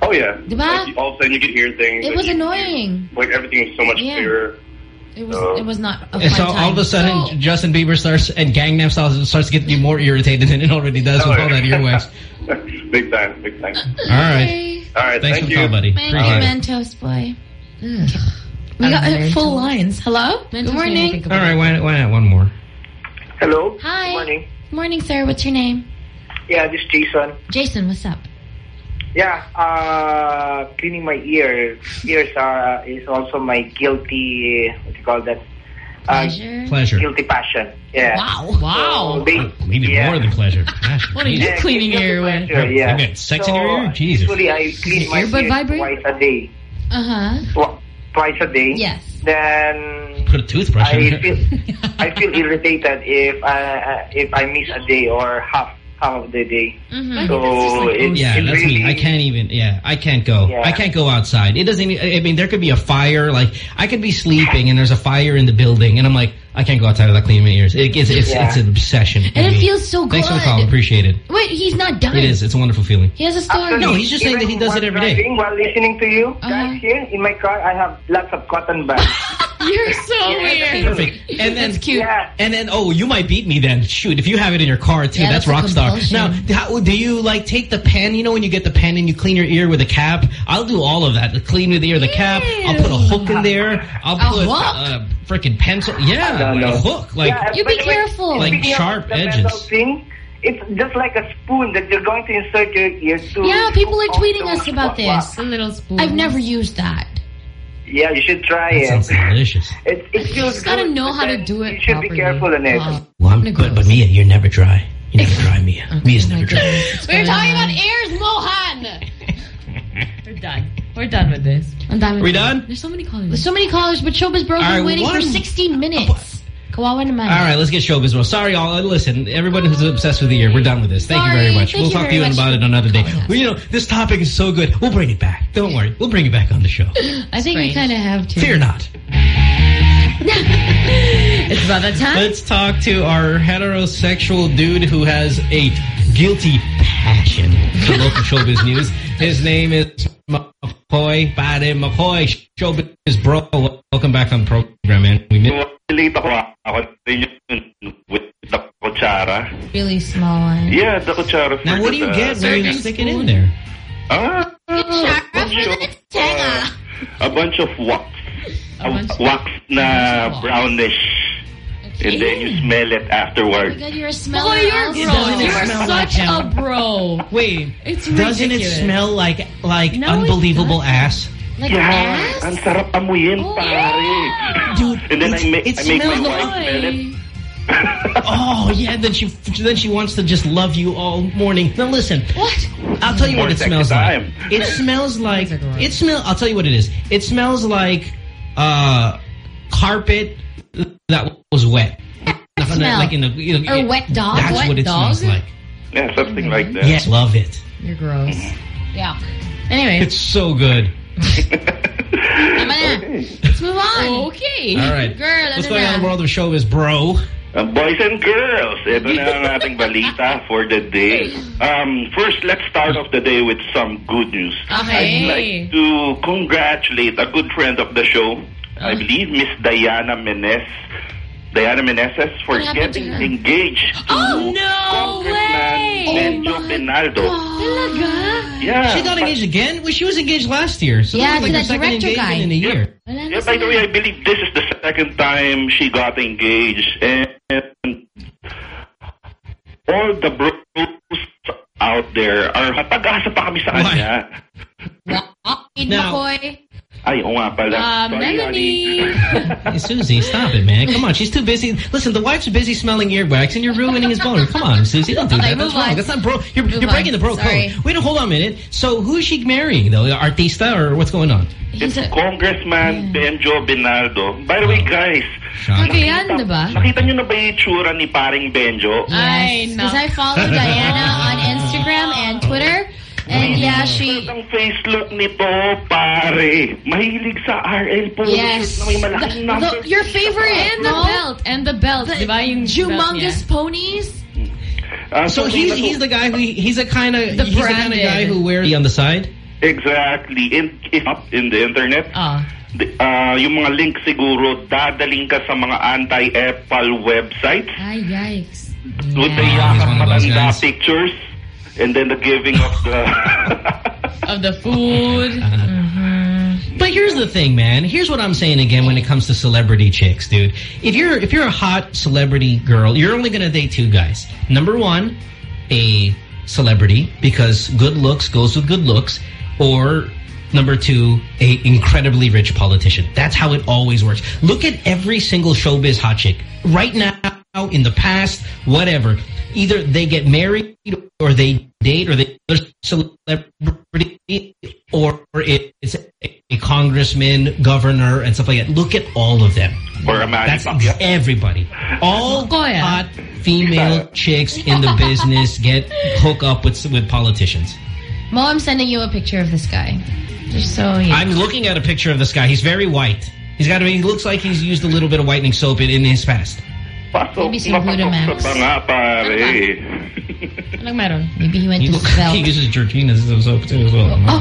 Oh yeah. Diba? Like, all of a sudden you could hear things. It was you- annoying. Like everything was so much Yeah. clearer. It was Oh. it was not a fun And so time. all of a sudden, So- Justin Bieber starts and Gangnam Style starts getting you more irritated than it already does Oh, with all that earwax. big time, big time. All right, all right. Thanks thank for the you. call buddy thank you Mentos boy we got uh, full lines hello Mentos good morning alright why, why not one more? Hello. Hi. Good morning. Good morning, sir. What's your name? Yeah, this is Jason. Jason, what's up? Yeah, uh, cleaning my ears. Ears uh, is also my guilty, what do you call that? Uh, Pleasure. Pleasure. guilty passion. Yeah. Wow. Wow. So they- Oh, maybe yeah. more than pleasure. Passion. What are you Jesus. cleaning your ear with? pleasure, Yeah. You got sex in your ear? Jesus. Usually I clean my earbud ears vibrate? twice a day. Uh-huh. Tw- twice a day. Yes. Then Put a toothbrush in I there. feel I feel irritated if I uh, if I miss a day or half half of the day. Mhm. So it, yeah, it that's really, me. I can't even. Yeah, I can't go. Yeah. I can't go outside. It doesn't. Even, I mean, there could be a fire. Like I could be sleeping and there's a fire in the building, and I'm like, I can't go outside without cleaning my ears. It, it's it's, Yeah. it's an obsession. And with it me. feels so good. Thanks for the good. call. Appreciate it. Wait, he's not done. It is. It's a wonderful feeling. He has a story. Actually, No, he's just saying that he does it while every day. driving, While listening to you, Uh-huh. guys, here in my car, I have lots of cotton bags. You're so weird. Perfect. And then That's cute. yeah. And then, oh, you might beat me then. Shoot, if you have it in your car too, Yeah, that's, that's rock star. Now, how, do you like take the pen? You know when you get the pen and you clean your ear with a cap? I'll do all of that. The clean with the ear, the cap. I'll put a hook in there. I'll put hook? Uh, a freaking pencil. Yeah, like a hook. Like Yeah, You be the careful. Like sharp the edges. metal Thing, it's just like a spoon that you're going to insert your ear to. Yeah, people are oh, tweeting us about this. A little spoon. I've never used that. Yeah, you should try that it. sounds delicious. It, it feels just gotta good, know how to do it You should properly. be careful in it. Oh. Well, I'm Kinda good, but. Mia, you're never dry. You're never dry, Mia. Mia's never dry. We're talking about ears, Mohan. We're done. We're done with this. I'm done. With Are we done? There's so many callers. There's so many callers, but Showbiz Bros All been right, waiting for one- 16 minutes. Kawawa naman. All right, let's get showbiz roll. Sorry, all. Uh, listen, everybody who's obsessed with the year, we're done with this. Thank you very much. thank we'll you talk to you much about for it another day. Well, you know, this topic is so good. We'll bring it back. Don't worry. We'll bring it back on the show. I think we kind of have to. Fear not. It's about that time. Let's talk to our heterosexual dude who has a guilty passion for local showbiz news. His name is McCoy. Pare McCoy. Showbiz bro. Welcome back on the program, man. We miss Late ako, ako rin yun with the kutsara. Really small one. Yeah, the kutsara. for Now, what do you the- get when you stick it in there? Ah, a bunch of, uh, a bunch of wax. A bunch- wax na bunch brownish. And then you smell it afterwards. God, you're a Oh, smeller. you're also. gross. doesn't You're smell like such hell. a bro. Wait, It's doesn't it smell like like No, unbelievable ass? Like Yeah, ass? ang sarap amuyin, Oh, pare. Dude, And then I, ma- it I make my smells wife like- smell it. Oh yeah, then she then she wants to just love you all morning. Now listen, What? I'll tell you More what it sexy smells like. It smells like Sounds like a it smell. I'll tell you what it is. It smells like uh carpet that was wet. smell? Like in a, you know, Or it- wet dog? That's Wet what it dog? smells like. Yeah, something like that. Yes, love it. You're gross. Yeah. Anyway, It's so good. Tama na. Let's move on. okay. All right. Girl, What's going on in the world of showbiz, bro? Uh, boys and girls, ito na ang ating balita for the day. Um, first, let's start off the day with some good news. Okay. I'd like to congratulate a good friend of the show, I believe Miss Diana Menes. Diana Meneses for What happened to getting her? engaged to Oh, no Congressman way! Benjo Oh, my Benaldo. Talaga? Yeah, She got engaged again? Well, she was engaged last year. So Yeah, that was like to her second director engagement guy. in a year. Wala Yeah, by the way, I believe this is the second time she got engaged. And all the bros out there are pag-asa pa kami sa kanya. Kid Now- McCoy. Ay, oo nga pala. Uh, Melanie. Hey, Susie, stop it, man. Come on, she's too busy. Listen, the wife's busy smelling earwax, and you're ruining his boner. Come on, Susie, don't do Okay, that. That's wrong. on. That's not bro. You're, you're breaking on. the bro Sorry. code. Wait, hold on a minute. So, who is she marrying, though? Artista, or what's going on? He's It's Congressman Benjo Benaldo. By the way, guys, Sean. Cagayan, nakita, diba? nakita nyo na ba yung itsura ni paring Benjo? Ay, Yes. no. Because I follow Diana on Instagram and Twitter. And yeah, she... Ang face look nito, pare. Mahilig sa RL po. Yes. Na may malaking The- the- your favorite And the no? belt. And the belt. The diba yung belt humongous niya? ponies. Ah, So he's he's the guy who he's a kind of The he's the kind of guy who wears on the side. Exactly. In, in, up in the internet, Ah. the, uh, yung mga link siguro, dadaling ka sa mga anti-Apple websites Ay, yikes. with the Yeah. He's yakap one of those matanda pictures and then the giving of the... Of the food. Mm-hmm. But here's the thing, man. Here's what I'm saying again when it comes to celebrity chicks, dude. If you're if you're a hot celebrity girl, you're only gonna date two guys. Number one, a celebrity because good looks goes with good looks, or number two, a incredibly rich politician. That's how it always works. Look at every single showbiz hot chick right now, in the past, whatever. Either they get married or they date or they are celebrity or it's a, a congressman, governor, and stuff like that. Look at all of them. Or a Manny That's everybody. All oh, hot female chicks in the business get hook up with with politicians. Mo, I'm sending you a picture of this guy. Just so you I'm looking at a picture of this guy. He's very white. He's got to be. He looks like he's used a little bit of whitening soap in, in his past. Pasok, Maybe some napasok Glutamax. sa tanga, pare. Anong meron? Maybe he went He, to looks, Svelte. he uses Georgina soap too as well. Oh.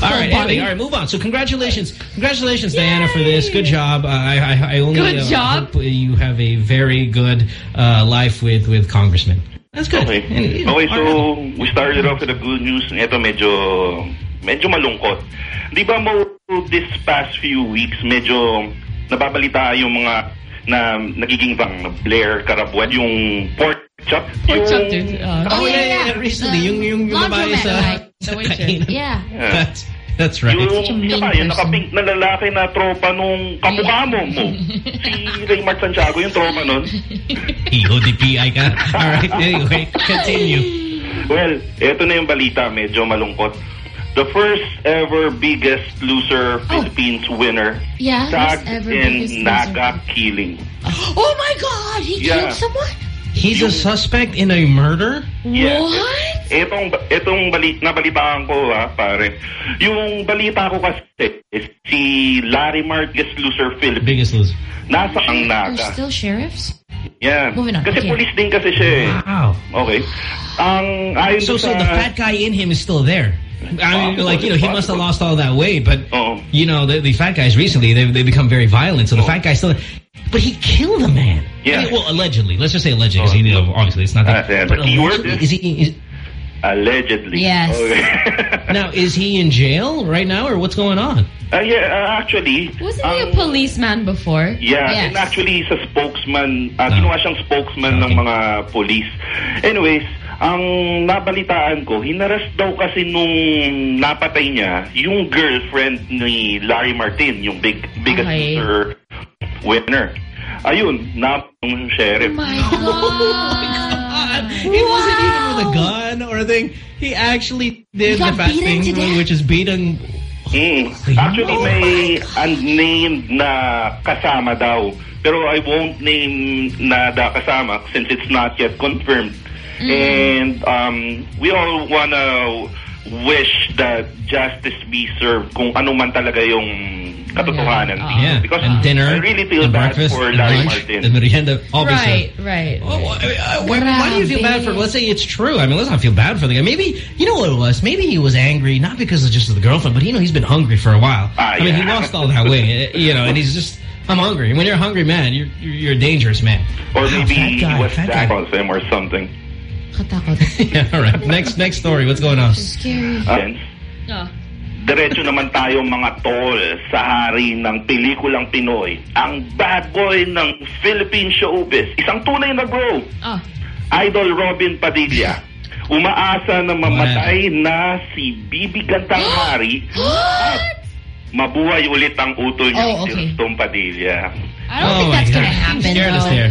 All right, Full anyway, body. all right, move on. So congratulations, congratulations, Diana, for this. Good job. Uh, I, I, I only Good uh, job. hope you have a very good uh, life with with Congressman. That's good. Okay. And, you know, Okay, all right. so we started off with the good news. Ito medyo medyo malungkot. Di ba mo this past few weeks medyo nababalita yung mga na nagiging bang Blair Carabuan yung pork chop. Pork yung, chop, dude. Uh, Oh, Oh, yeah, yeah. Recently, yung, yung, yung babae sa, sa kainan. Yeah. Yeah. That's, that's right. Yung, saka, yung nakapink na lalaki na tropa nung kamukha mo, si Raymart Santiago, yung tropa nun. PODPI ka. All right, anyway, continue. Well, eto na yung balita, medyo malungkot. The first ever Biggest Loser Philippines winner Yeah, tagged first ever in Biggest Naga killing. Oh my God! He Yeah. killed someone? He's a suspect in a murder? Yeah. What? Etong etong bali, nabalitaan ko ha, pare. Yung balita ko kasi is si Larry Marquez Loser Philippines. Biggest loser. Nasa ang Are still sheriffs? Yeah. Moving on, Kasi okay. police din kasi siya eh. Wow. Okay. Ang ayon So, sa so the fat guy in him is still there. I mean, Possible, like, you know, he must have lost all that weight, but, Oo. you know, the, the fat guys recently, they've, they become very violent, so the fat guy still But he killed a man. Yeah. I mean, well, allegedly. Let's just say allegedly, because Oh, you know, obviously it's not Ah, yeah, But the keyword allegedly, is- is he... Is, allegedly. Yes. Okay. now, is he in jail right now, or what's going on? Uh, yeah, uh, actually. Wasn't he a policeman before? Yeah, Yes. and actually sa spokesman, uh, Ah. ginawa siyang spokesman ng Okay. mga police. Anyways, ang nabalitaan ko, hinaras daw kasi nung napatay niya, yung girlfriend ni Larry Martin, yung big biggest Okay. loser winner. Ayun, na yung sheriff. Oh my God. He wasn't even with a gun or a thing. He actually did the bad thing, to death? which is beaten... Mm. Actually, may unnamed na kasama daw. Pero I won't name na the kasama since it's not yet confirmed. And um, we all wanna wish that justice be served kung ano man talaga yung katotohanan. Yeah. dito. Yeah, Because and dinner, I really feel and bad breakfast, for Larry lunch, Martin. and merienda, obviously. Right, right. Oh, well, I mean, uh, why, why do you feel bad for? Let's say it's true. I mean, let's not feel bad for the guy. Maybe you know what it was. Maybe he was angry not because of just the girlfriend, but you know he's been hungry for a while. Ah, I mean, he lost all that weight, uh, you know, and he's just. I'm hungry. When you're a hungry man, you're you're, you're a dangerous man. Or Wow, maybe fat guy, he was fat back on him or something. Katakot. yeah, all right. Next next story. What's going on? Scary. Hence, Oh. Ah. Diretso naman tayo mga tol sa hari ng pelikulang Pinoy. Ang bad boy ng Philippine showbiz. Isang tunay na bro. Oh. Idol Robin Padilla. Umaasa na mamatay na si Bibi Gantang Hari at mabuhay ulit ang utol niya Oh, si okay. Rustom Padilla. I don't oh think my that's God. gonna happen, You scared us though.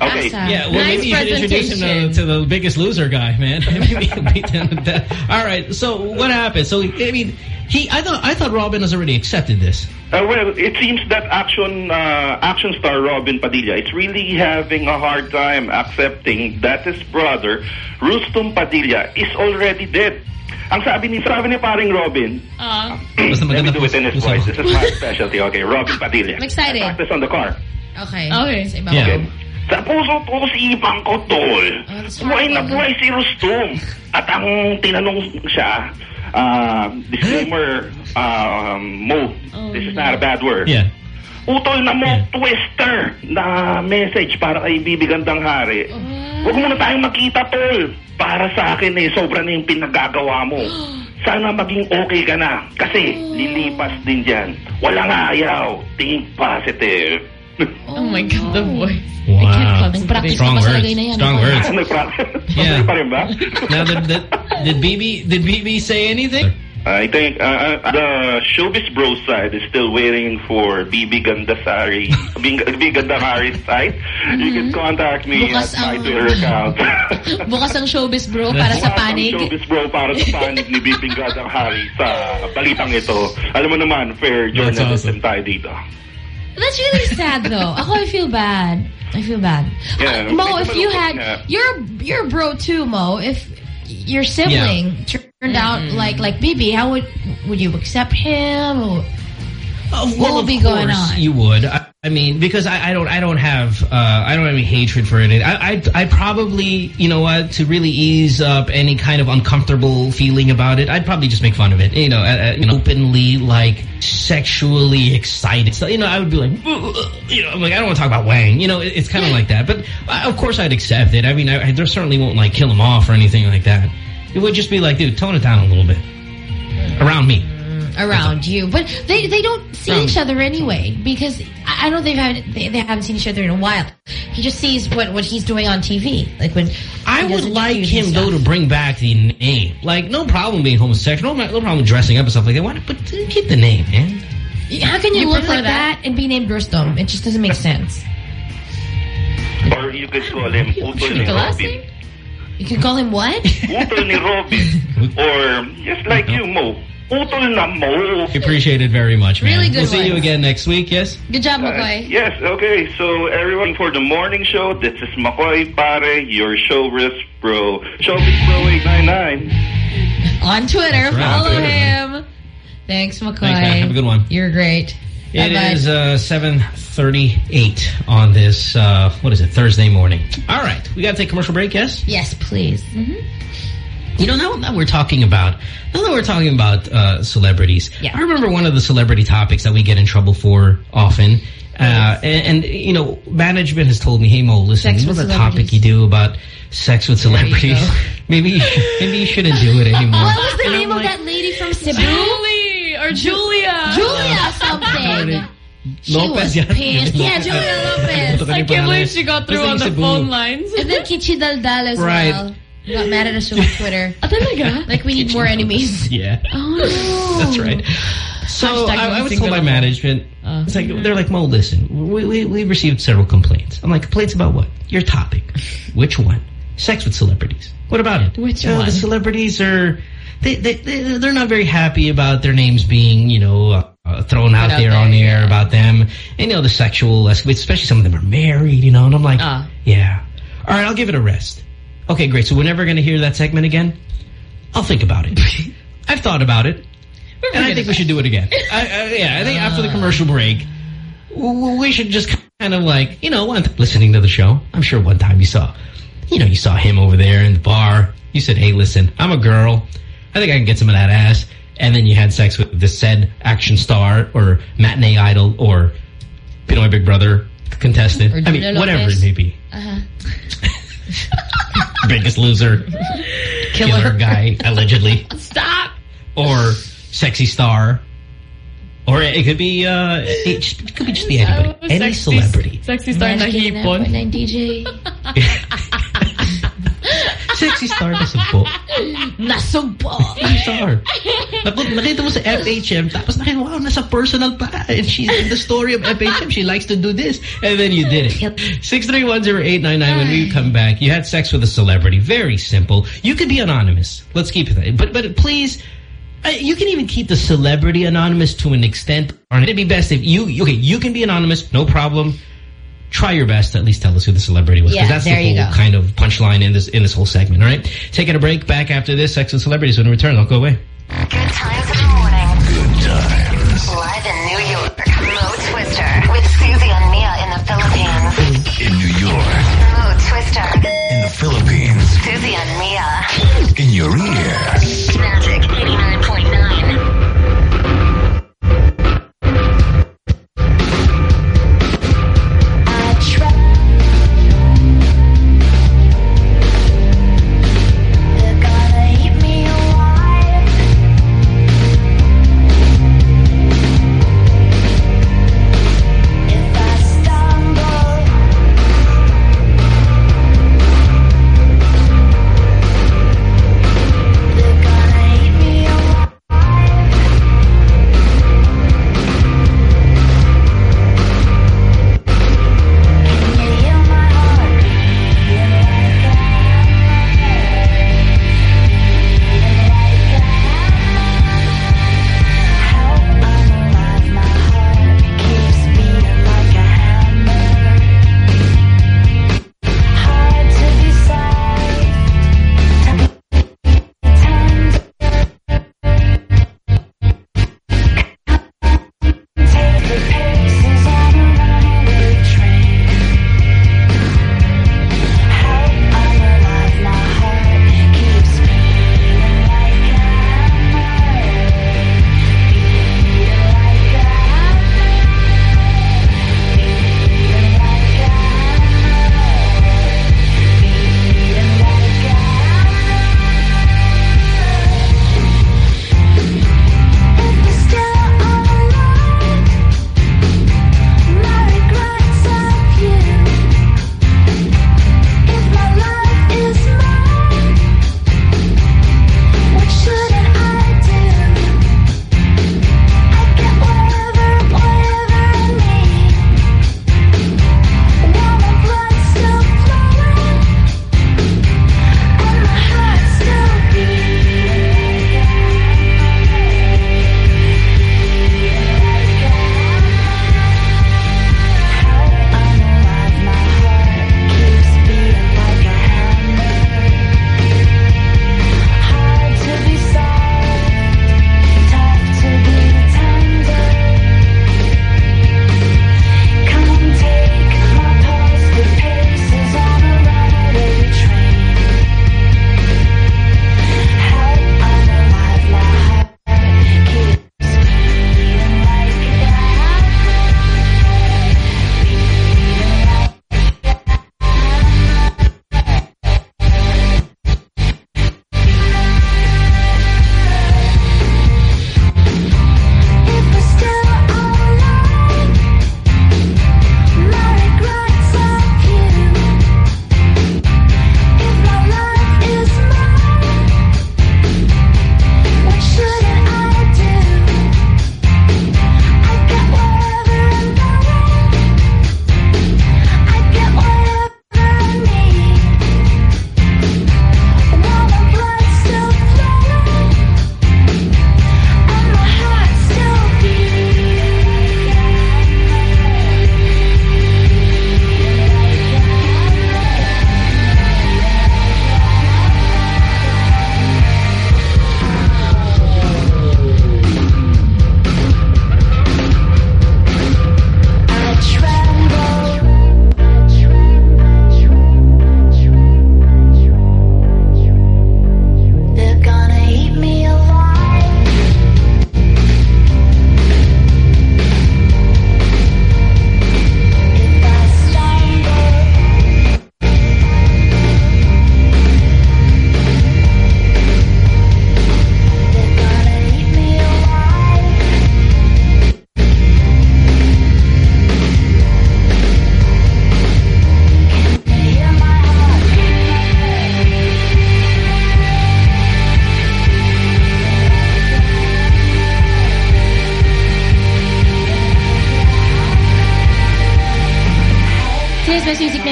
There. Okay. Asa. Yeah, well, Nice maybe you should introduce him to, to the biggest loser guy, man. maybe he'll beat down to death. All right. So what happened? So I mean, he. I thought. I thought Robin has already accepted this. Uh, well, it seems that action uh, action star Robin Padilla is really having a hard time accepting that his brother, Rustom Padilla, is already dead. Ang sabi ni sabi ni paring Robin, Uh, Basta let me maganda do it in his voice. This is my specialty. Okay, Robin Padilla. I'm excited. I practice on the car. Okay. Okay. Sa iba Yeah. Sa puso ko si Ibang ko, tol. Oh, buhay na buhay si Rustum. At ang tinanong siya, uh, disclaimer, um, Mo, Oh, this is not a bad word. Yeah. Utol na mo, Yeah. twister na message para kay Bibi Gandang Hari. Huwag mo na tayong makita, tol. Para sa akin eh, sobra na yung pinagagawa mo. Sana maging okay ka na. Kasi lilipas din dyan. Walang ayaw. Think positive. Oh my God, the boy. Wow. Nagpractice Strong pa ba sa words. lagay na yan? Strong Ano? words. Nag-practice Yeah. pa rin ba? Now, did, did, did BB did BB say anything? I think uh, uh, the showbiz bro side is still waiting for BB Gandanghari, BB Gandanghari's side. You can contact me Bukas at my ang- Twitter account. Bukas ang showbiz bro para sa Bukas ang panig. showbiz bro para sa panig ni BB Gandanghari sa balitang ito. Alam mo naman, fair That's journalism awesome. tayo dito. That's really sad, though. Ako, I feel bad. I feel bad. Yeah, Uh, Mo, if you had, nga. you're you're a bro too, Mo. If your sibling turned out like like BB, how would would you accept him? Or, Of- what would be going course on? You would. I, I mean, because I, I don't, I don't have, uh, I don't have any hatred for it. I, I, I probably, you know what, to really ease up any kind of uncomfortable feeling about it, I'd probably just make fun of it. You know, uh, you know, openly like sexually excited. So, you know, I would be like, you know, I'm like, I don't want to talk about Wang. You know, it, it's kind of like that. But uh, of course, I'd accept it. I mean, I, I there certainly won't like kill him off or anything like that. It would just be like, dude, tone it down a little bit around me. Around you, but they they don't see Around each other anyway because I I know they've had they, they haven't seen each other in a while. He just sees what what he's doing on TV, like when I would like him though to bring back the name. Like, no problem being homosexual, no, no problem dressing up and stuff like that. Why not, but uh, keep the name, man. How can you, You look like that? and be named Rustom? It just doesn't make sense. Or you could call him Utol? Robin. You can call him what? Utol Robin. Or just like you, Mo. Utol na Mo. Appreciate it very much, man. Really good We'll see you again next week, yes? Good job, Uh, yes, okay. So everyone for the morning show, this is Makoy Pare, your show, showbiz bro. Showbiz bro 899. On Twitter, right, follow Twitter. him. Thanks, McCoy. Thanks, man. Have a good one. You're great. It Bye-bye. is uh, 7.38 on this, uh, what is it, Thursday morning. All right. We got to take a commercial break, yes? Yes, please. You know, now that we're talking about, now that we're talking about uh, celebrities, Yeah. I remember one of the celebrity topics that we get in trouble for often. Uh, and, and, you know, management has told me, hey, Mo, listen, Sex you know the topic you do about sex with There you celebrities? maybe, you should, maybe you shouldn't do it anymore. What was the And I'm name of like, that lady from Cebu? Julie or Julia. Julia something. She Lopez was pissed. Yeah, Julia Lopez. I can't believe she got through on the Cebu. phone lines. And then Kichi Daldal as Right. well. Got mad at us on Twitter. Ah, talaga? Like we need more enemies. Yeah. Oh, no. That's right. So I, I was single told by management, Uh, it's like they're like, Mo, listen, we, we we received several complaints. I'm like, complaints about what? Your topic. Which one? Sex with celebrities. What about it? Which You know, one? The celebrities are they they they- they're not very happy about their names being you know uh, uh, thrown out out there, there, on the air yeah. about them. And you know the sexual, especially some of them are married. You know, and I'm like, Ah. yeah. All right, I'll give it a rest. Okay, great. So we're never going to hear that segment again. I'll think about it. I've thought about it. And I think we should do it again. I, I, yeah, I think after the commercial break, we should just kind of like, you know, one listening to the show. I'm sure one time you saw, you know, you saw him over there in the bar. You said, hey, listen, I'm a girl. I think I can get some of that ass. And then you had sex with the said action star or matinee idol or Pinoy Big Brother contestant. I mean, whatever it may be. Uh-huh. Biggest loser. Killer guy, allegedly. Stop. or sexy star, or it could be uh, it, just, it could be just be anybody, Oh, any sexy- celebrity, Sexy star na Imagine hipon. 9.9 DJ. Sexy star na po. Nasugpo. Star. Nakita mo sa FHM, tapos nakita wow, nasa personal pa. And she's in the story of FHM. She likes to do this. And then you did it. 6310899, when we come back, you had sex with a celebrity. Very simple. You could be anonymous. Let's keep it that. But, but please, you can even keep the celebrity anonymous to an extent. It'd be best if you, okay, you can be anonymous, no problem. Try your best to at least tell us who the celebrity was. Yeah, that's there the you whole go. kind of punchline in this in this whole segment, all right? Taking a break. Back after this, Sex and Celebrities. When we return, don't go away. Good times in the morning. Good times. Live in New York. Mo Twister with Susie and Mia in the Philippines. In New York, Mo Twister. in the Philippines, Susie and Mia. in your ear.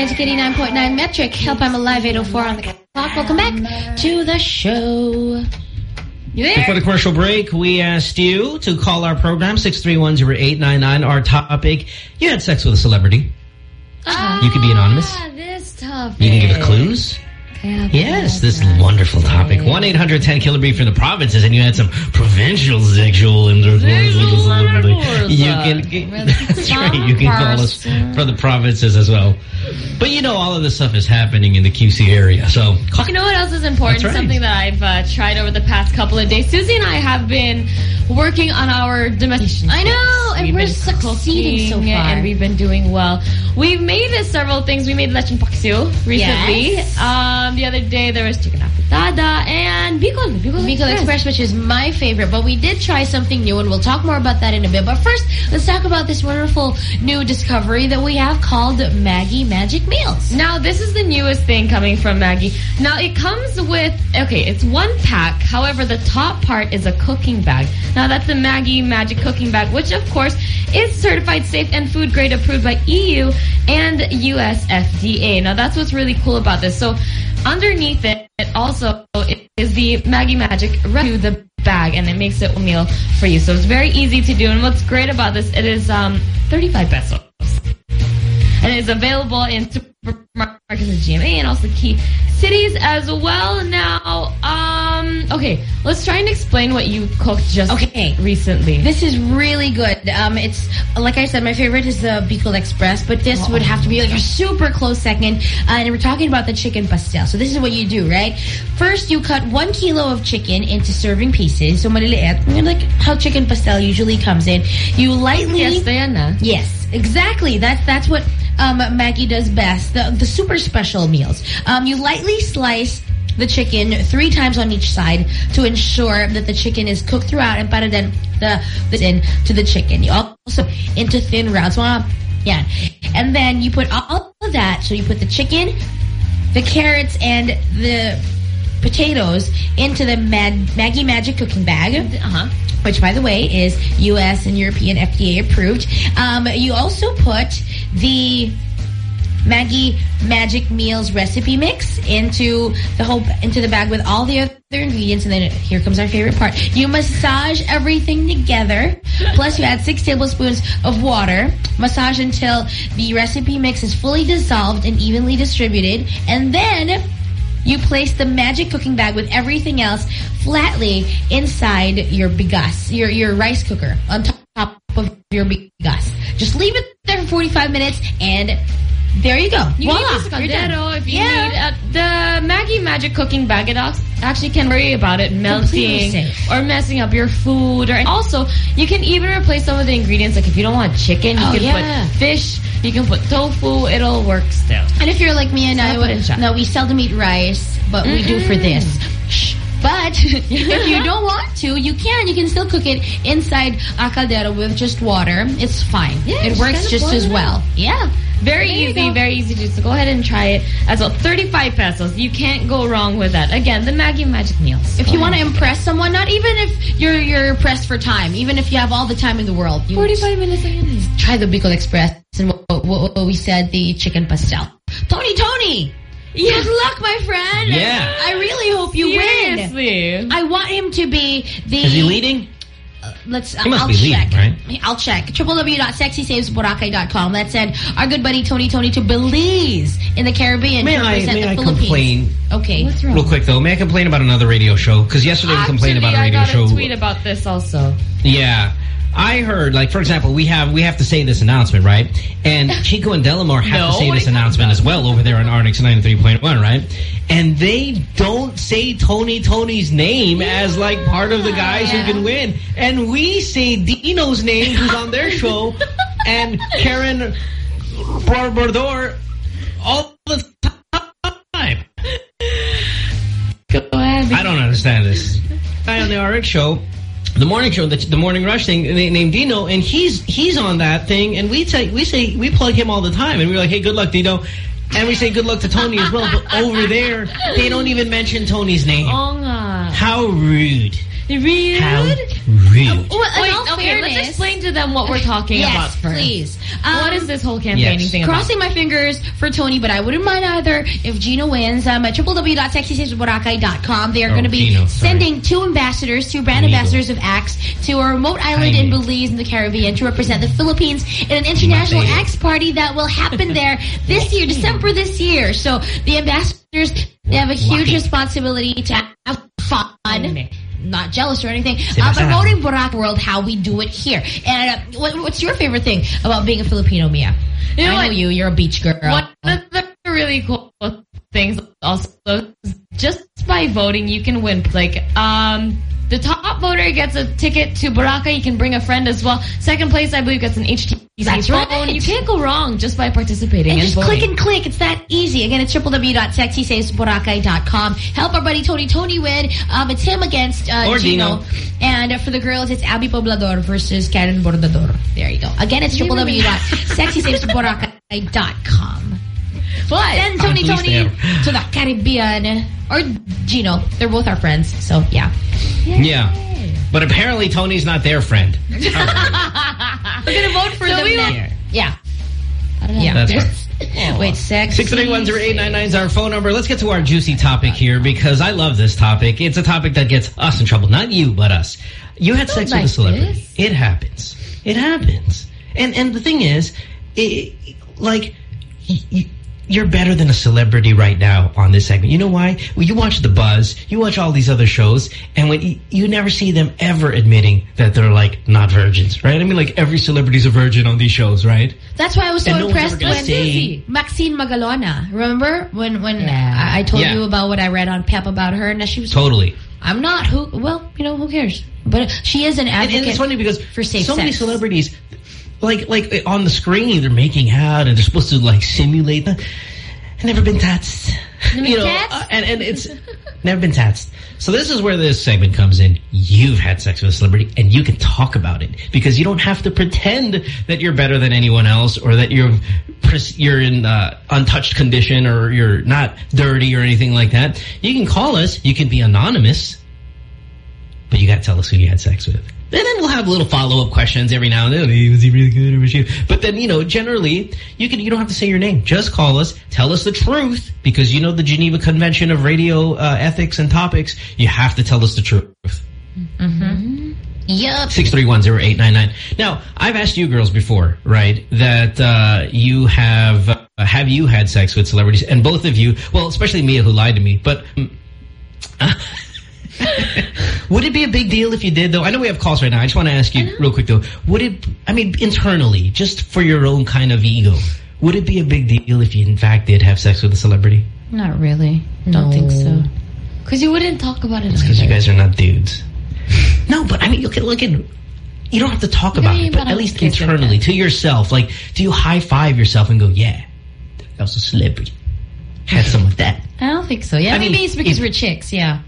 Magic 89.9 Metric. Help I'm Alive 804 on the clock. Welcome back to the show. You there? Before the commercial break, we asked you to call our program, 6310899. Our topic, you had sex with a celebrity. Uh-huh. You could be anonymous. Ah, this topic. You can give us clues. Yes, this wonderful topic. 1-800-10-KILLER-B from the provinces, and you had some provincial sexual intercourse with a celebrity. You can, that's right, you can call us from the provinces as well. But you know, all of this stuff is happening in the QC area, so You know what else is important? Right. Something that I've uh, tried over the past couple of days. Susie and I have been working on our domestic. I know, and We've we're succeeding so far. and we've been doing well. We've made uh, several things. We made lechon paksiw recently. Yes. Um, the other day there was chicken afritada and bicol. Bicol, Bicol Express, which is my favorite, but we did try something new, and we'll talk more about that in a bit. But first, let's talk about this wonderful new discovery that we have called Maggi Magic Meals. Now, this is the newest thing coming from Maggi. Now, it comes with, okay, it's one pack. However, the top part is a cooking bag. Now, that's the Maggi Magic Cooking Bag, which, of course, is certified safe and food grade approved by EU and US FDA. Now, that's what's really cool about this. So, underneath it, it also is the Maggi Magic to the bag, and it makes it a meal for you. So, it's very easy to do. And what's great about this, it is um, 35 pesos and it's available in supermarkets and GMA and also key cities as well. Now, um, okay, let's try and explain what you cooked just Okay. recently. This is really good. Um, it's like I said, my favorite is the Bicol Express, but this would have to be like a super close second. Uh, and we're talking about the chicken pastel. So this is what you do, right? First, you cut one kilo of chicken into serving pieces. So maliliit, like how chicken pastel usually comes in. You lightly yes, Diana. Yes, exactly. That's that's what um, Maggi does best. The the super special meals. Um, you lightly slice the chicken three times on each side to ensure that the chicken is cooked throughout and para then the the in to the chicken. You also into thin rounds. Yeah, and then you put all of that. So you put the chicken, the carrots, and the potatoes into the Mag Maggi Magic cooking bag. Uh-huh. Which, by the way, is U.S. and European FDA approved. Um, you also put the Maggi Magic Meals recipe mix into the whole into the bag with all the other ingredients, and then here comes our favorite part. You massage everything together. Plus, you add six tablespoons of water. Massage until the recipe mix is fully dissolved and evenly distributed, and then you place the magic cooking bag with everything else flatly inside your bigas, your your rice cooker on top of your bigas. Just leave it there for 45 minutes and there you go. You Voila, need this you're done. caldero if you Yeah. need uh, the Maggi Magic cooking bag. It ac- actually can worry about it melting or messing up your food. Or also, you can even replace some of the ingredients. Like if you don't want chicken, you Oh, can yeah. put fish. You can put tofu. It'll work still. And if you're like me and I, Sarap pa rin siya. no, we seldom eat rice, but we do for this. But if you don't want to, you can. You can still cook it inside a caldero with just water. It's fine. Yeah, it works just as well. Yeah. Very easy, go. very easy to do. So go ahead and try it as well. 35 pesos. You can't go wrong with that. Again, the Maggi Magic Meals. If you want to impress someone, not even if you're you're pressed for time, even if you have all the time in the world, you 45 minutes again. try the Bicol Express and what, what, what we said, the chicken pastel. Tony, Tony, good luck, my friend. Yeah. I really hope you win. Seriously. I want him to be the. Is he leading? Uh, let's. He must I'll be check. leading, right? I'll check. www.sexysavesboracay.com. That sent our good buddy Tony Tony to Belize in the Caribbean May to I, represent may the I Philippines. complain Okay. What's wrong? real quick, though? May I complain about another radio show? Because yesterday we complained about a Actually, radio I got show. a tweet about this also. Yeah. I heard, like, for example, we have we have to say this announcement, right? And Chico and Delamar have No, to say this announcement as well over there on RNX 93.1, right? And they don't say Tony Tony's name as, like, part of the guys who can win. And we say Dino's name, who's on their show, and Karen Bordador all the time. Go ahead. I don't understand this. Guy on the RX show, the morning show, the, the morning rush thing, na- named Dino, and he's he's on that thing, and we say we say we plug him all the time, and we're like, hey, good luck, Dino. And we say good luck to Tony as well, but over there, they don't even mention Tony's name. Nga. How rude. Rude? How Really? Well, in Wait, all okay, fairness, let's explain to them what we're talking yes, about first. please. what Um, is this whole campaigning yes. thing about? Crossing my fingers for Tony, but I wouldn't mind either if Gina wins. Um, at www.sexysavesboracay.com, they are Oh, going to be Gino, sending two ambassadors, two brand Amigo. ambassadors of Axe to a remote island in Belize in the Caribbean to represent the Philippines in an international Amigo. Axe party that will happen there this year, December this year. So the ambassadors they have a huge Why? responsibility to have fun. Not jealous or anything. Uh, pasaron. promoting Boracay World, how we do it here. And uh, what, what's your favorite thing about being a Filipino, Mia? You know I know what? you. You're a beach girl. One of the really cool things also just by voting you can win. Like um the top voter gets a ticket to Boracay. You can bring a friend as well. Second place, I believe, gets an HTC That's phone. right. You can't go wrong just by participating And and, just voting. click and click. It's that easy. Again, it's www.sexysavesboracay.com. Help our buddy Tony Tony win. Um, it's him against uh, Or Gino. Dino. And uh, for the girls, it's Abby Poblador versus Karen Bordador. There you go. Again, it's www.sexysavesboracay.com. But Send Tony Tony there. to the Caribbean. Uh, or Gino. They're both our friends. So, yeah. Yeah. But apparently Tony's not their friend. We're going to vote for So them we there. Yeah. I don't know. Yeah. That's There's- Wait, sex. 6310899 is our phone number. Let's get to our juicy topic here because I love this topic. It's a topic that gets us in trouble. Not you, but us. You had sex like with a celebrity. this. It happens. It happens. And and the thing is, it, like, y- y- you're better than a celebrity right now on this segment. You know why? Well, you watch The Buzz, you watch all these other shows, and when you, you never see them ever admitting that they're, like, not virgins, right? I mean, like, every celebrity's a virgin on these shows, right? That's why I was so And impressed when say- Maxine Magalona. Remember when when Yeah. I, I told Yeah. you about what I read on Pep about her, and she was Totally. I'm not who. Well, you know who cares? But she is an advocate. and it's funny because for safe so many celebrities, like like on the screen, they're making out and they're supposed to like simulate that. Never been Never you know, uh, and and it's never been taxed. So this is where this segment comes in. You've had sex with a celebrity, and you can talk about it because you don't have to pretend that you're better than anyone else or that you're you're in uh, untouched condition or you're not dirty or anything like that. You can call us. You can be anonymous. But you got to tell us who you had sex with. And then we'll have little follow-up questions every now and then. Hey, was he really good or was she? But then, you know, generally, you can you don't have to say your name. Just call us. Tell us the truth. Because you know the Geneva Convention of Radio uh, Ethics and Topics. You have to tell us the truth. Yup. 6310899. Now, I've asked you girls before, right, that uh, you have, uh, have you had sex with celebrities? And both of you, well, especially Mia who lied to me, but... mm, would it be a big deal if you did, though? I know we have calls right now. I just want to ask you real quick, though. Would it, I mean, internally, just for your own kind of ego, would it be a big deal if you, in fact, did have sex with a celebrity? Not really. Don't think so. Because you wouldn't talk about it. Because you guys are not dudes. No, but I mean, look at look at. You don't have to talk about it, but at least like internally to yourself. Like, do you high five yourself and go, "Yeah, that was a celebrity, had some of that." I don't think so. Yeah, I mean, maybe it's because if- we're chicks. Yeah,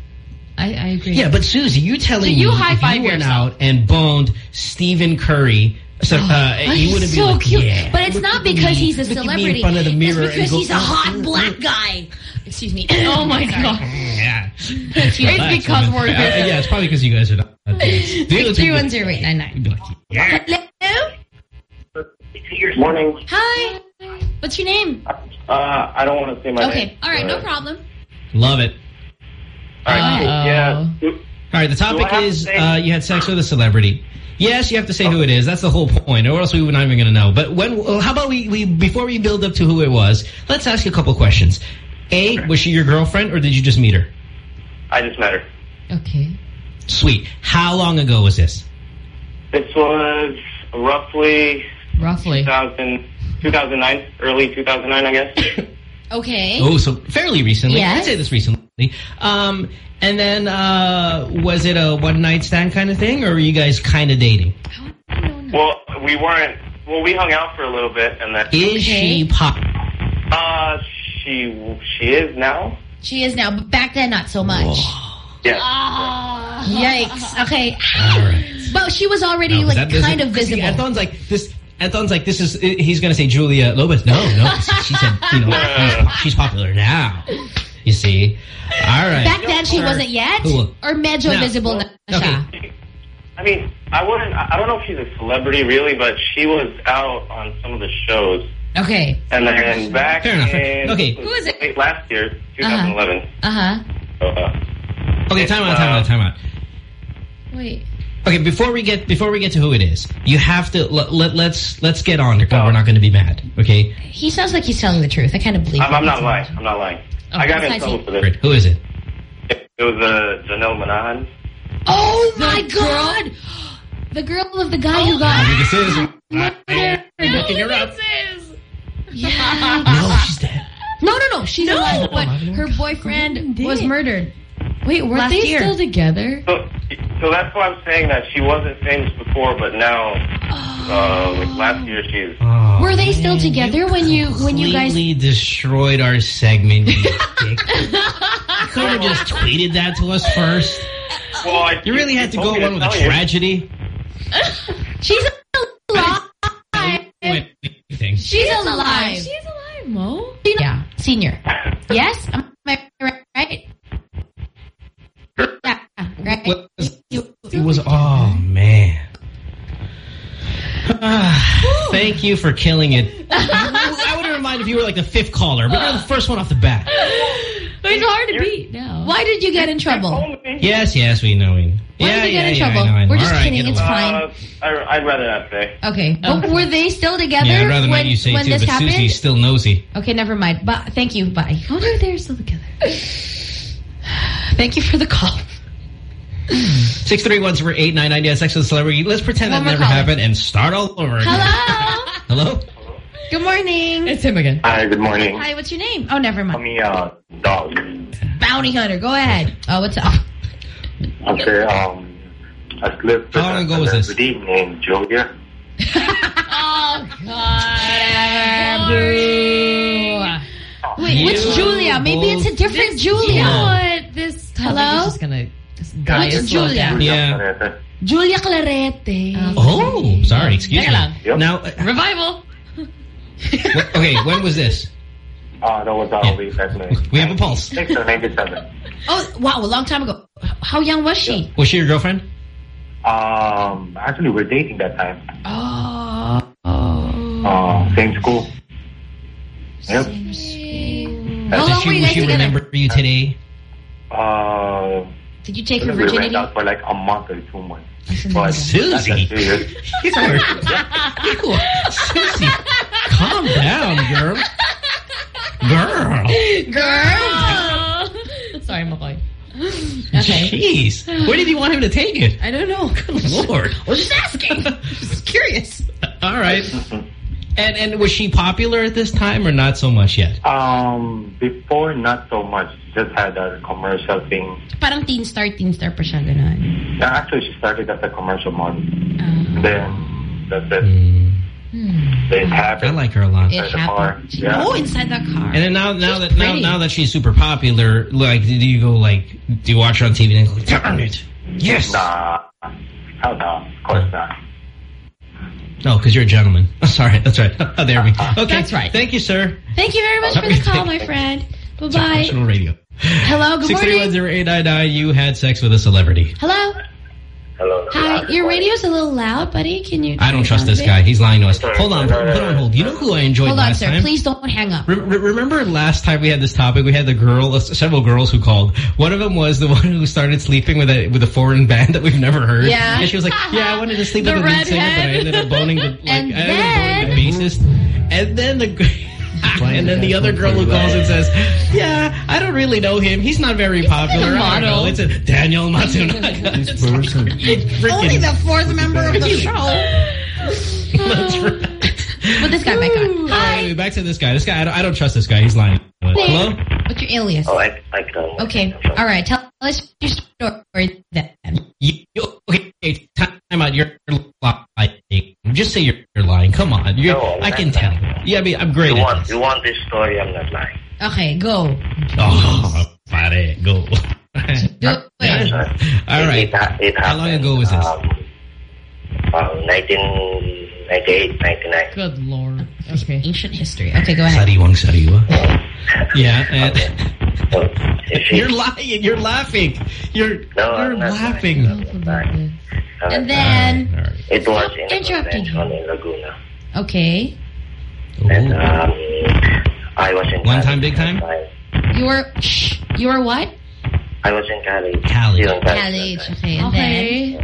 I, I agree. Yeah, but Susie, you telling So you me high if five you went yourself. out and boned Stephen Curry, so uh, you He's wouldn't so be like, cute. "Yeah." But it's look not because me. he's a Look celebrity. in front of the mirror it's because go, he's a "Oh, hot oh, black oh." guy. Excuse me. Oh my god. Yeah, It's because we're Uh, yeah, it's probably because you guys are not. not dudes. The other two three would- one zero eight nine nine. you'd be like, "Yeah." Hello. Morning. Hi. What's your name? Uh, I don't want to say my name. Okay. All right. No problem. Love it. All right. Uh-oh. Yeah. All right, the topic I have to is uh, you had sex with a celebrity. Yes, you have to say who it is. That's the whole point, or else we were not even going to know. But when, how about we, we before we build up to who it was, let's ask you a couple questions. A, was she your girlfriend, or did you just meet her? I just met her. Okay. Sweet. How long ago was this? This was roughly Roughly. 2000, 2009, early 2009, I guess. Okay. Oh, so fairly recently. Yes. I'd say this recently. Um, and then uh, was it a one night stand kind of thing, or were you guys kind of dating? well, we weren't. Well, we hung out for a little bit, and then Is she pop? uh, she she is now. She is now, but back then not so much. Yeah. Yikes. Okay. All right. But she was already No, 'cause like that doesn't- kind of 'cause see, visible. Anton's like this. Anton's like this is. He's gonna say Julia Lopez. No, no. She said, you know, she's popular now. You see. All right. Back then she wasn't yet, Who- or medyo No. visible na. Okay. I mean, I wouldn't. I I don't know if she's a celebrity really, but she was out on some of the shows. Okay. And then back Fair enough. in Okay. Who is it? late last year, 2011. Uh-huh. So, uh, Okay, time out, time out, time out. Wait. Okay, before we get before we get to who it is, you have to let, let let's let's get on it. We're not going to be mad, okay? He sounds like he's telling the truth. I kind of believe I'm. I'm not lying. I'm not lying. Oh, I got in besides trouble for this. Great. Who is it? It was uh, Janelle Manahan. Oh my god! The girl of the guy who got This is murdered. looking her up. Yeah. No, she's dead. No, no, no. She's alive, but her boyfriend was murdered. Wait, weren't Last they year. still together? So, so that's why I'm saying that she wasn't famous before, but now, uh, like last year, she's. Oh, Were they still together when you when you guys? completely destroyed our segment. You could have just tweeted that to us first. Well, I, You really had to go me one with a tell you. tragedy. She's alive. She's alive. She's alive, Mo. Yeah, senior. Yes, am I right? right? Yeah, right. Was- It was. Oh man. Ah, Thank you for killing it. I wouldn't mind if you were like the fifth caller, but you're the first one off the bat. It's hard to beat now. Why did you get in trouble? Yes, yes, we know. We, Why yeah, did you yeah, get in yeah, I trouble? know, I know. We're just All right, kidding. It's away. fine. Uh, I, I'd rather not say. Okay, but were they still together Yeah, I'd rather when, not you say when too, this but happened? Susie's still nosy. Okay, never mind. But thank you. Bye. How are they're still together? Thank you for the call. Six three one zero eight nine nine. Yes, sex with a celebrity. Let's pretend One that more never caller. happened and start all over again. Hello. Hello. Good morning. It's him again. Hi, good morning. Hi, what's your name? Oh, never mind. me, uh, dog. Bounty hunter. Go ahead. Oh, what's up? Okay, um, I slept How long ago was this? named Julia. Oh God. Wait, which You Julia? Maybe it's a different Julia. You know what? This topic Hello? is just gonna just die Which a slow Julia? Yeah. Julia Clarete. Oh, sorry. Excuse Teka me. Yep. Now, uh, Revival. wh- okay. When was this? Uh, that was uh, way back in We have a pulse. 6 or 97. Oh, wow, a long time ago. How young was she? Was she your girlfriend? Um, actually, we're dating that time. Oh. Uh, same school. Yep. How Did long she, were you guys she together? remember you today? Uh, Did you take her we went virginity? out for like a month or two months. But Susie. not that. You are, you are, Susie, calm down, girl. Girl. Girl. Sorry, McCoy. Okay. Jeez. Where did you want him to take it? I don't know. Good Lord. I was just asking. just curious. All right. And and was she popular at this time or not so much yet? Um, before, not so much. Just had a commercial thing. Parang teen star, teen star pa siya, ganun. Yeah, Actually, she started as a commercial model. Uh, Then, that's it. Mm, Then it I like her a lot. it Inside the car. happened. Yeah. Oh, inside that car. And then now now She's that now, now that she's super popular, like do you go like do you watch her on TV and go, darn it? Yes. Nah. Hell no. Of course not. Oh, no, because you're a gentleman. Sorry, that's right. Oh, there we go. Okay. That's right. Thank you, sir. Thank you very much for the call, my friend. Bye-bye. National Radio. Hello, good morning. 6310899, you had sex with a celebrity. Hello. Hello. Hi, your radio's a little loud, buddy. Can you? I don't trust this guy. He's lying to us. Hold on, put, put on hold. You know who I enjoyed Hold on, last sir. time? Please don't hang up. Re re remember last time we had this topic? We had the girl, uh, several girls who called. One of them was the one who started sleeping with a with a foreign band that we've never heard. Yeah. and she was like, "Yeah, I wanted to sleep with the lead singer, but I ended up boning the like, And I ended up boning the bassist." And then the. And then the other girl who calls and says, "Yeah, I don't really know him. He's not very popular. I don't know. It's a Daniel Matsunaga. This person, Only the fourth member of the show. That's right. But this guy back on. Hi. Anyway, back to this guy. This guy, I don't, I don't trust this guy. He's lying. Hello? What's your alias? Oh, I, I can. Okay. All right. Tell us your story then. You, you- okay, Come on, You're lying. Just say you're, you're lying. Come on. You're, no, I can tell. Yeah, I mean, I'm great. You want, you want this story? I'm not lying. Okay, go. Oh, pare, go. Do. All right. It, it, it How long ago was this? Um, 19... 98, 99. Good lord. Okay. Ancient history. Okay, go ahead. Sariwang sariwa. yeah. And okay. so, you're lying. You're laughing. You're, no, you're laughing. Lying. And then... All right, all right. It was in interrupting in Laguna. Okay. Ooh. And oh. um, I was in... One time, big time? time? You were... Shh, you were what? I was in Cali. Cali. Still in Cali. College. Okay,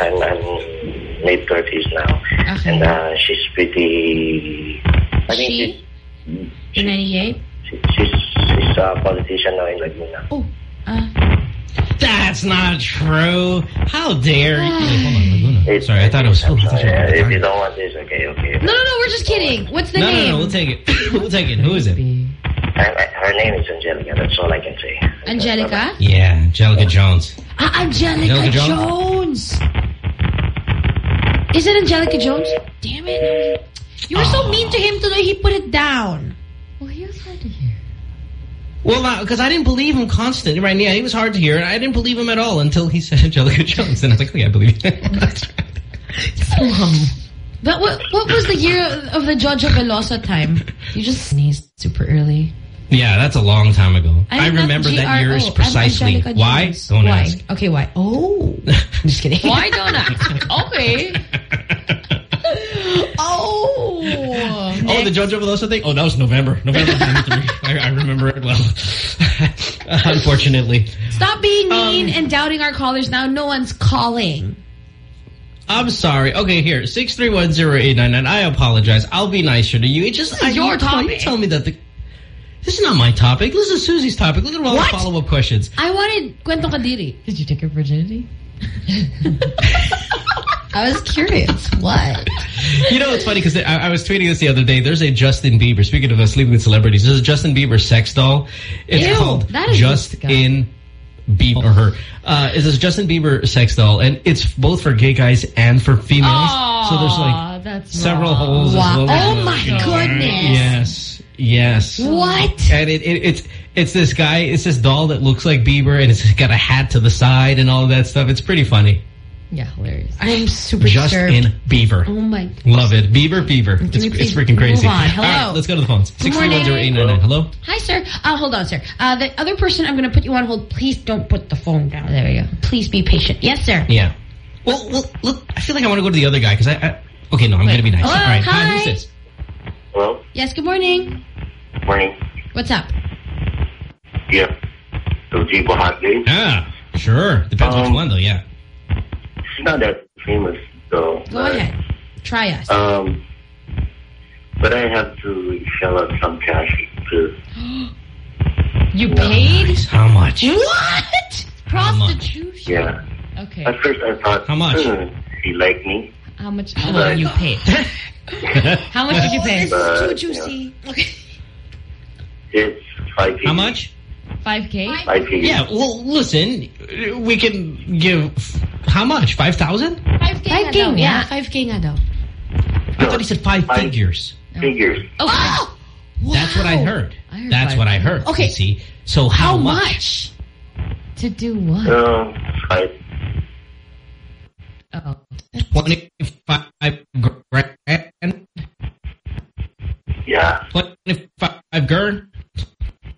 and then, I'm, I'm mid 30s now. Okay. And uh, she's pretty... I think She? she's, in 98? she's, she's a politician now in Laguna. Oh, uh, That's not true. How dare you? Wait, hold on, Laguna. Sorry, I thought it was Phil. I thought Yeah, if you don't want this, okay, okay. no, no, no, we're just kidding. What's the No, no, name? no, we'll take it. we'll take it. Who is it? I, I, her name is Angelica. That's all I can say. Angelica? Yeah, Angelica Jones. Ah, Angelica, Angelica Jones. Is it Angelica Jones? Damn it. You were so mean to him today, he put it down. Well, he was hard to hear. Well, because I didn't believe him constantly, right? Yeah, he was hard to hear, and I didn't believe him at all until he said Angelica Jones, and I was like, oh yeah, I believe you. But what, what was the year of the Jojo Velosa time? You just sneezed super early. Yeah, that's a long time ago. I I'm remember that year GRO. Precisely. Why? Jones. Don't Why? ask. Okay, why? Oh. I'm just kidding. Why don't I? Okay. Oh. Oh, the Jojo Velosa thing? Oh, that was November. November 93. I, I remember it well. Unfortunately. Stop being um, mean and doubting our callers now. No one's calling. I'm sorry. Okay, here. 6310899. I apologize. I'll be nicer to you. It just... This is I, your you told- You topic. tell me that the... This is not my topic. This is Susie's topic. Look at all What? the follow-up questions. I wanted Cuento Kadiri. Did you take her virginity? I was curious. What? You know, it's funny because I, I was tweeting this the other day. There's a Justin Bieber. Speaking of uh, sleeping with celebrities, there's a Justin Bieber sex doll. It's Ew, called that is Justin Bieber or her. Uh, it's a Justin Bieber sex doll, and it's both for gay guys and for females. so there's like that's several wrong. holes. as Wow. well Oh my goodness. Yes. Yes. What? And it, it, it's it's this guy, it's this doll that looks like Bieber, and it's got a hat to the side and all of that stuff. It's pretty funny. Yeah, hilarious. I'm super Justin disturbed. Bieber. Oh my. Love it. Beaver, Beaver. It's, it's freaking crazy. on. Hello. Right, let's go to the phones. Good morning. 6310899. Hello? Hi, sir. Uh, hold on, sir. Uh, the other person, I'm going to put you on hold. Please don't put the phone down. There we go. Please be patient. Yes, sir. Yeah. Well, well look, I feel like I want to go to the other guy because I, I... Okay, no, I'm going to be nice. Hello, All right, hi. who's this? Hello? Yes, good morning. Morning. What's up? Yeah. So, Jibo Hot Day. Ah, sure. Depends which Um, one, though, yeah. She's not that famous, though. Go ahead. Try us. Um, but I have to shell out some cash to... You paid? Nice. How much? what? Prostitution. Yeah. Okay. At first I thought, How much? hmm, he liked me. How much how did you pay? How much did you pay? This is But, too juicy. Okay. It's 5 How much? 5K? 5K. Yeah, well, listen, we can give... How much? 5,000? 5K, 5K, nga yeah. Yeah, 5K nga daw. I thought he said five Five. figures. Figures. Oh! That's what I heard. I heard That's what I heard. Okay. See? So how, How much? much? To do what? Uh, five. Oh. 25 grand? Yeah. 25 gurn?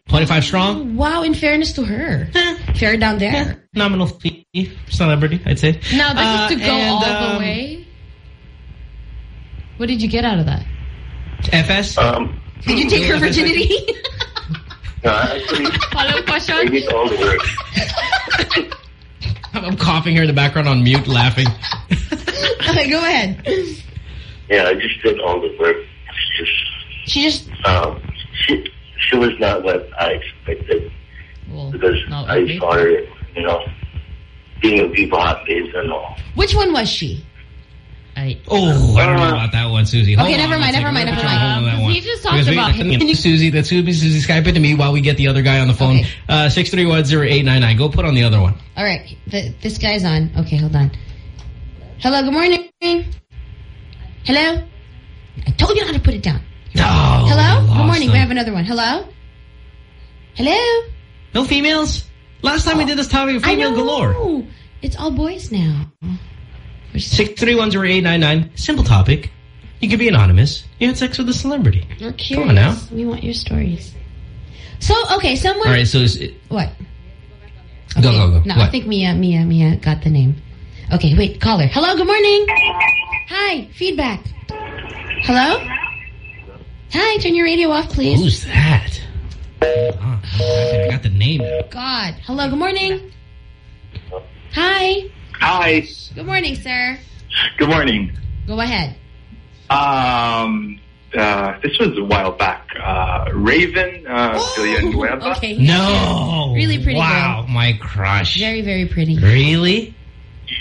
25 strong? Wow, in fairness to her. Fair down there. Nominal fee celebrity, I'd say. Now, this Uh, is to go and, all um, the way? What did you get out of that? FS? Um, Did you take her virginity? no, actually, Follow I question? did all the work. I'm coughing here in the background on mute, laughing. okay, go ahead. Yeah, I just did all the work. She just, She just... um, she, she was not what I expected Well, because I really. saw her, you know, being a people hot days and all. Which one was she? I, Oh, I don't know about that one, Susie. Hold Okay, on never one mind, never mind, never put you on mind. hold on that. He just talked we- about him. Can you, Susie, that's Susie, Susie, Skype it to me while we get the other guy on the phone. Okay. Uh, 6310899. Go put on the other one. All right, th this guy's on. Okay, hold on. Hello, good morning. Hello? I told you not to put it down. Oh, Hello? Good morning. him. We have another one. Hello? Hello? No females? Last time we did this topic, I female know. galore. It's all boys now. 6310899. Simple topic. You can be anonymous. You had sex with a celebrity. We're curious. Come on now. We want your stories. So, okay, someone... All right, so is it, What? go, go, go. No, what? I think Mia, Mia, Mia got the name. Okay, wait, caller. Hello, good morning. Hi, feedback. Hello? Hi, turn your radio off, please. Who's that? Oh, I got the name. God. Hello, good morning. Hi. Hi. Good morning, sir. Good morning. Go ahead. Um, uh, this was a while back. Uh, Raven uh, Villanueva. Okay. No. Really pretty Wow, my crush. Very, very pretty. Really?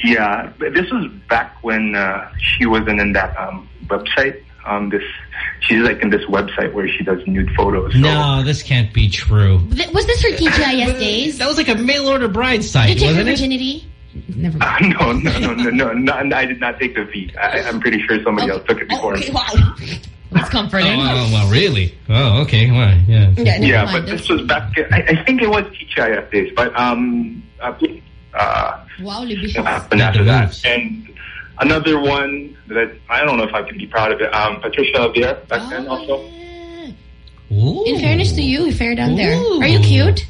Yeah, this was back when uh, she wasn't in that um, website. Um, this she's like in this website where she does nude photos. So, No, this can't be true. Th- Was this her TGIS days? That was like a mail order bride site, Did you take her wasn't it? Virginity? Never Uh, no, no, no, no, no, no, I did not take the V. I, I'm pretty sure somebody else took it before me. That's comforting. Oh, well, well, really? Oh, okay. Well, yeah. Yeah, but this was back. I, I think it was TGIF days, but um, uh, uh, Wow, what happened after that? And another one that I don't know if I can be proud of it. Um, Patricia Javier back then also. In fairness to you, you fair down there. Are you cute?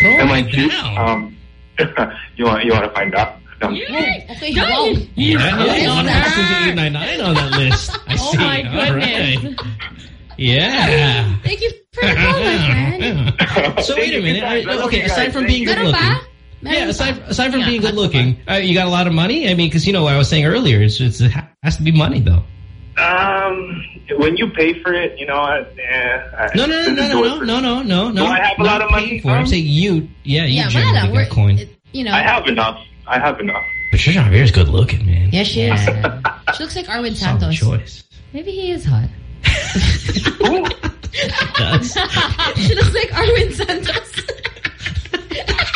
Am I cute? Um, you want you want to find out? No. Okay, wow. Yeah, yeah, one Yes, person sir. to 899 on that list. I Oh see. my goodness. right. Yeah. Thank you for the call, my friend. So wait a minute. I, okay, aside from being good looking. Yeah, aside, aside from being good looking, uh, you got a lot of money? I mean, because, you know, what I was saying earlier, it's, it's, it has to be money, though. Um, when you pay for it, you know, I, eh, I, No, no, no, no, no, no, no, no, no. Do I have a Not lot of money? For. it. I'm saying you, yeah, you Yeah, generally wala, got we're- coin. You know. I have enough. I have enough. Patricia Javier is good looking, man. Yeah, she is. she looks like Arwind Solid Santos. choice. Maybe he is hot. she looks like Arwind Santos.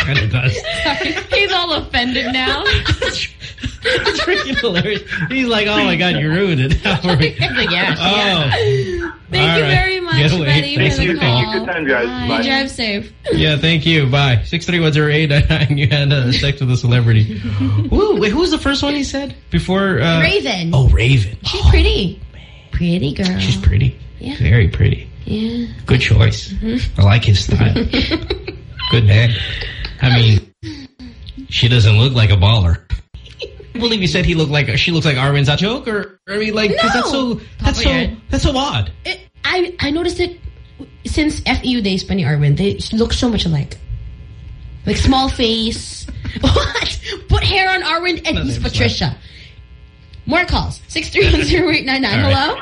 Kind of does. He's all offended now. It's freaking hilarious. He's like, oh my God, you ruined it. for me. He's like, yeah, Oh. Thank All you right. very much, Get away. buddy, Thanks for for the the call. call. Good time, guys. Bye. Bye. Drive safe. Yeah, thank you. Bye. 6310899. You had uh, sex with a celebrity. Woo, wait, who was the first one he said? Before... Uh, Raven. Oh, Raven. She's pretty. Pretty girl. She's pretty. Yeah. Very pretty. Yeah. Good choice. Mhm. I like his style. Good man. I mean, she doesn't look like a baller. I believe you said he looked like she looks like Armin's a joke, or I mean, like 'cause that's so that's so Weird. that's so odd. It, I I noticed it since FEU days, Penny Arwind. They look so much alike. Like small face. What? Put hair on Arwind and he's Patricia. More calls. Six three one zero eight nine nine. All right. Hello.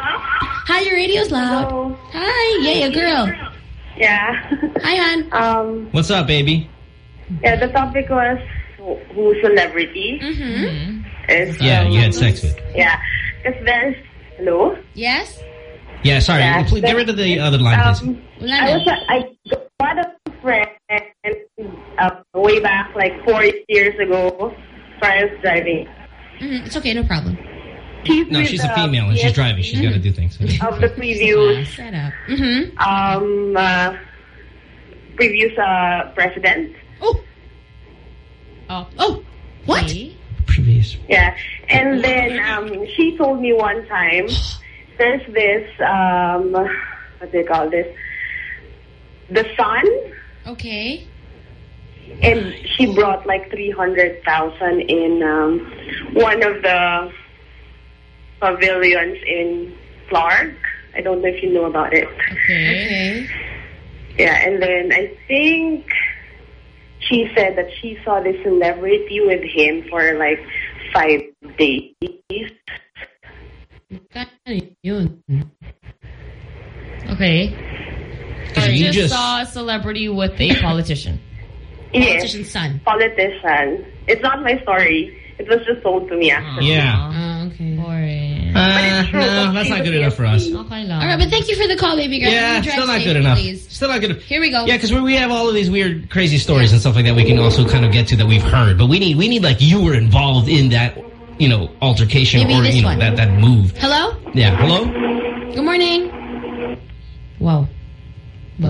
Hi, your radio's loud. Hi, yeah, yeah, girl. Yeah. Hi, hon. Um, What's up, baby? Yeah, the topic was who who celebrity Mm-hmm. is. Yeah, um, you had sex with. Yeah, because there's hello. Yes. Yeah, sorry. Yeah, please, get rid of the other line, please. Um, I was I got a friend uh, way back like four years ago. Prior to driving. Mhm, It's okay, no problem. She's No, she's a uh, female and she's yes, driving. She's got to do things. Of the previous Set up. Mm-hmm. um uh, previous uh, president. Oh. Oh. Oh. What? Previous. Yeah, and then um, she told me one time there's this um, what do you call this? The sun. Okay. and she brought like three hundred thousand in um, one of the pavilions in Clark. I don't know if you know about it. Okay. Yeah, and then I think she said that she saw this celebrity with him for like five days. Yun. Okay. So you just, just- saw a celebrity with a politician. Yes, Politician's son. politician. It's not my story. It was just told to me actually. Yeah. Oh, okay. Boring. Uh, no, that's not good enough for us. Okay. All right, but thank you for the call, baby girl. Yeah, still not good enough. Please. Still not good enough. Here we go. Yeah, because we have all of these weird, crazy stories and stuff like that we can also kind of get to that we've heard. But we need, we need like you were involved in that, you know, altercation Maybe or you know one. that that move. Hello? Yeah. Hello. Good morning. Whoa.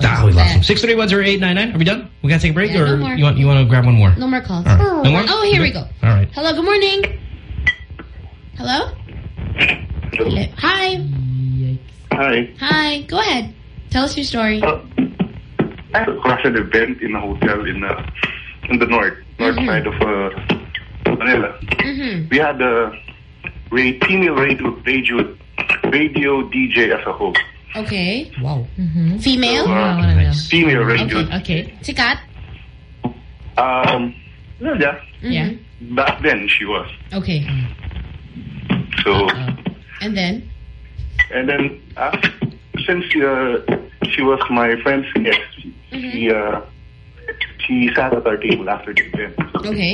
Ah, we lost him. Six three one zero eight nine nine. Are we done? We gotta take a break, Yeah, or no more. you want you want to grab one more? No more calls. All right. No more? Oh, here we go. All right. Hello, good morning. Hello? Hello. Hi. Hi. Hi. Go ahead. Tell us your story. I had a crash at an event in a hotel in uh, in the north north Mhm. side of uh, Manila. Mm-hmm. We had a ra- female radio, radio, radio DJ as a host. Okay. Wow. Female? So, uh, female radio. Okay. okay. Sikat? Um, well, yeah. Yeah. Back then she was. Okay. So, And then? and then uh, since uh, she was my friend's guest, she uh, she sat at our table after the event. Okay.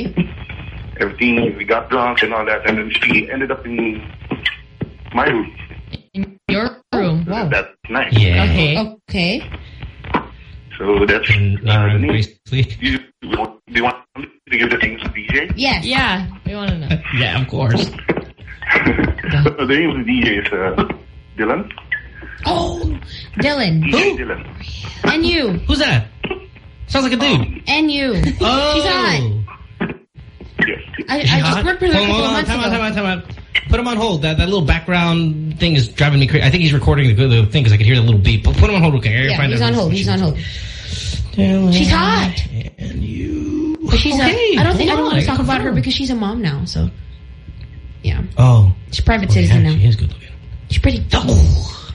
Everything we got drunk and all that, and then she ended up in my room In Your room. Wow. that night. Yeah. Okay. Okay. So that's And, uh, the name. basically, Do you, do you want to give the things to DJ? Yes. Yeah, we want to know. yeah, of course. the name of the DJ is uh, Dylan. Oh, Dylan. DJ Dylan. And you. Who's that? Sounds like a dude. And you. Oh. She's hot. Yes. I, I Is just worked with her a Hold couple on, of months time ago. time out, time out. Put him on hold. That that little background thing is driving me crazy. I think he's recording the, the thing because I could hear the little beep. But put him on hold, okay? I gotta Yeah, find he's out on hold. she He's on was. hold. She's hot. And you. But she's a, Okay, I don't think I don't on, want to talk about her because she's a mom now. So, yeah, Oh. she's a private Oh, citizen yeah, now. She is good looking. She's pretty. Oh.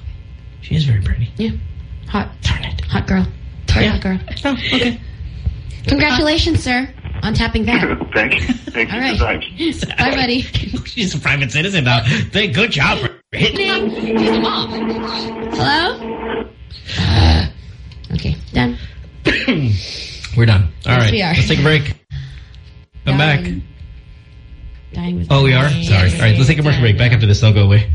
She is very pretty. Yeah, hot, Darn it. hot girl. Very Yeah. hot girl. Oh, okay. Congratulations, sir, on tapping that. Thank you. Thank All you right. for the time. Bye, buddy. She's a private citizen now. Thank good job for hitting me. She's a mom. Hello. Uh, okay, done. We're done. All Yes, right. we are. Let's take a break. Come back. Dying. Dying with Oh, we are? Sorry. All right, let's take a commercial break. Back after this. Don't go away.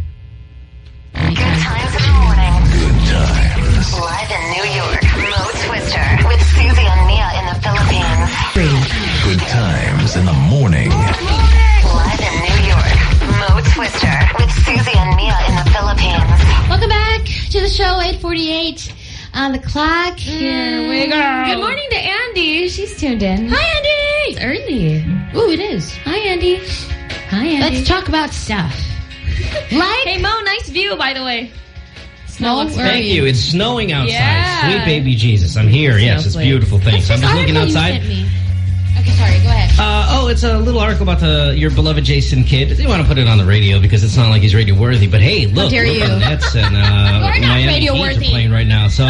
Good times in the morning. Good times. Live in New York, Mo Twister with Susie and Mia in the Philippines. Good times in the morning. Live in New York, Mo Twister with Susie and Mia in the Philippines. Welcome back to the show. Eight forty-eight on the clock. Mm, here we go. Good morning to Andy. She's tuned in. Hi, Andy. It's early. Ooh, it is. Hi, Andy. Hi, Andy. Let's talk about stuff. Like Hey, Mo, nice view, by the way. Snow looks where are Thank you? you. It's snowing outside. Yeah. Sweet baby Jesus. I'm here. Yes, it's beautiful thing. So I'm just looking article you outside. Okay, sorry. Go ahead. Uh, oh, it's a little article about the your beloved Jason Kidd. They want to put it on the radio because it's not like he's radio worthy. But hey, look, look you. the Nets and uh, We're Miami radio Heat are playing right now. So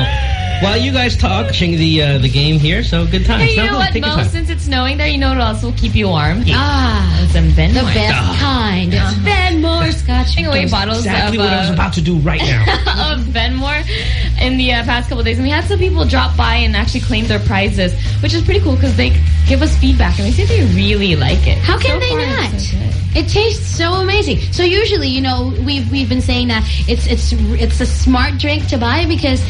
while you guys talk, watching the uh, the game here, so good times. Hey, you know what, take Mo? time. Since it's snowing there, you know what else will keep you warm? Yeah. Ah, Some Ben the Moore. best kind. It's Benmore Scotch. Giving away bottles Exactly of, what I was uh, about to do right now. of Benmore in the uh, past couple of days. And we had some people drop by and actually claim their prizes, which is pretty cool because they give us feedback and they say they really like it. How can So they far, not? so. It tastes so amazing. So usually, you know, we've we've been saying that it's it's it's a smart drink to buy because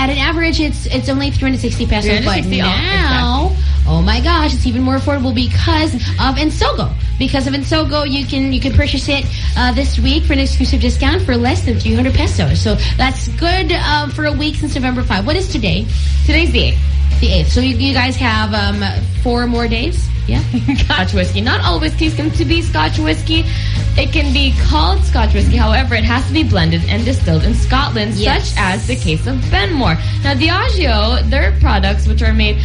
at an average it's it's only 360 pesos. But 360, oh, now, oh my gosh, it's even more affordable because of Ensogo. Because of Ensogo, you can you can purchase it uh, this week for an exclusive discount for less than 300 pesos. So that's good uh, for a week since November 5. What is today? Today's the 8th. The 8th. So you, you guys have um, four more days. Yeah. Scotch whiskey. Not all whiskeys can to be Scotch whiskey. It can be called Scotch whiskey. However, it has to be blended and distilled in Scotland, Yes. such as the case of Benmore. Now, Diageo, their products, which are made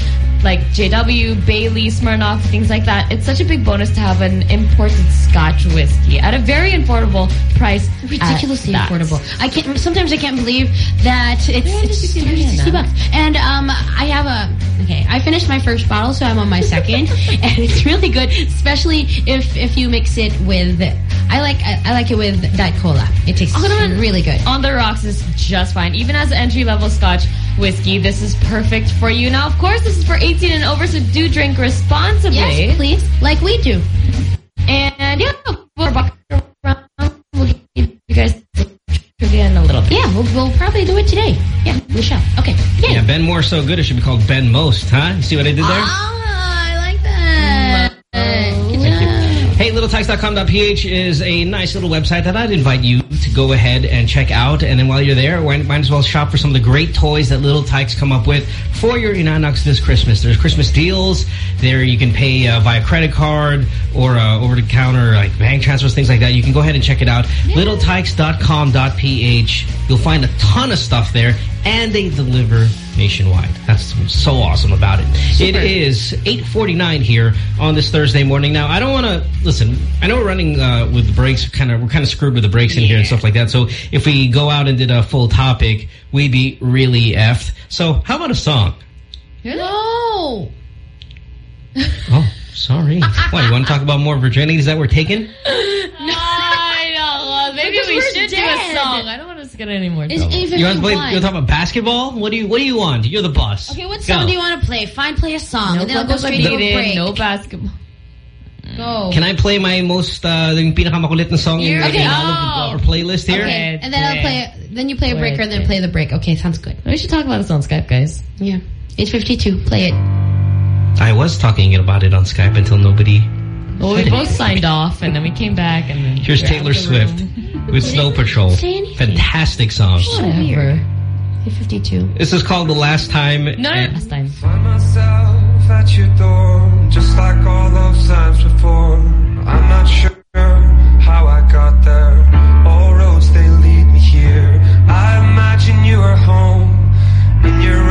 like JW, Bailey, Smirnoff, things like that, it's such a big bonus to have an imported Scotch whiskey at a very affordable price. ridiculously affordable. I can't. Sometimes I can't believe that it's it's 360 360 bucks. And um, I have a okay. I finished my first bottle, so I'm on my second, and it's really good, especially if if you mix it with. I like I, I like it with Diet Cola. It tastes no. really good. On the rocks is just fine. Even as an entry-level Scotch whiskey, this is perfect for you. Now, of course, this is for 18 and over, so do drink responsibly. Yes, please, like we do. And yeah, we're back around. We'll give you guys trivia in a little bit. Yeah, we'll, we'll probably do it today. Yeah, we shall. Okay. Yay. yeah, Benmore's so good it should be called Ben Most, huh? You see what I did there? Ah, I like that. Good job. Hey, littletikes.com.ph is a nice little website that I'd invite you to go ahead and check out. And then while you're there, might as well shop for some of the great toys that Little Tikes come up with for your inaanaks this Christmas. There's Christmas deals. There you can pay uh, via credit card or uh, over-the-counter like bank transfers, things like that. You can go ahead and check it out. Littletikes.com.ph. You'll find a ton of stuff there. And they deliver nationwide. That's so awesome about it. It is 8:49 here on this Thursday morning. Now, I don't want to listen. I know we're running uh, with the breaks. Kind of, we're kind of screwed with the breaks in here and stuff like that. So if we go out and did a full topic, we'd be really effed. So how about a song? No. Oh, sorry. what, you want to talk about more virginities that were taken? I know. Maybe Because we we're should do a song. I don't want us to get any more It's trouble. even You want to play? You one. want to talk about basketball? What do you What do you want? You're the boss. Okay, what Go. song do you want to play? Fine, play a song, No and then I'll go straight to a break. no basketball. Go. Can I play my most uh, yung pinakamakulit na song in, You're- in Okay. all of our playlist here? Okay, and then I'll play. Then you play a breaker, and then play the break. Okay, sounds good. We should talk about this on Skype, guys. Yeah, it's 52. Play it. I was talking about it on Skype until nobody. Well, we both signed off, and then we came back, and then Here's Taylor the Swift room. With Snow Patrol. Fantastic song. Whatever. It's 52. This is called The Last Time. No, no, and- last time. Find myself at your door, just like all those times before. I'm not sure how I got there. All roads they lead me here. I imagine you are home in your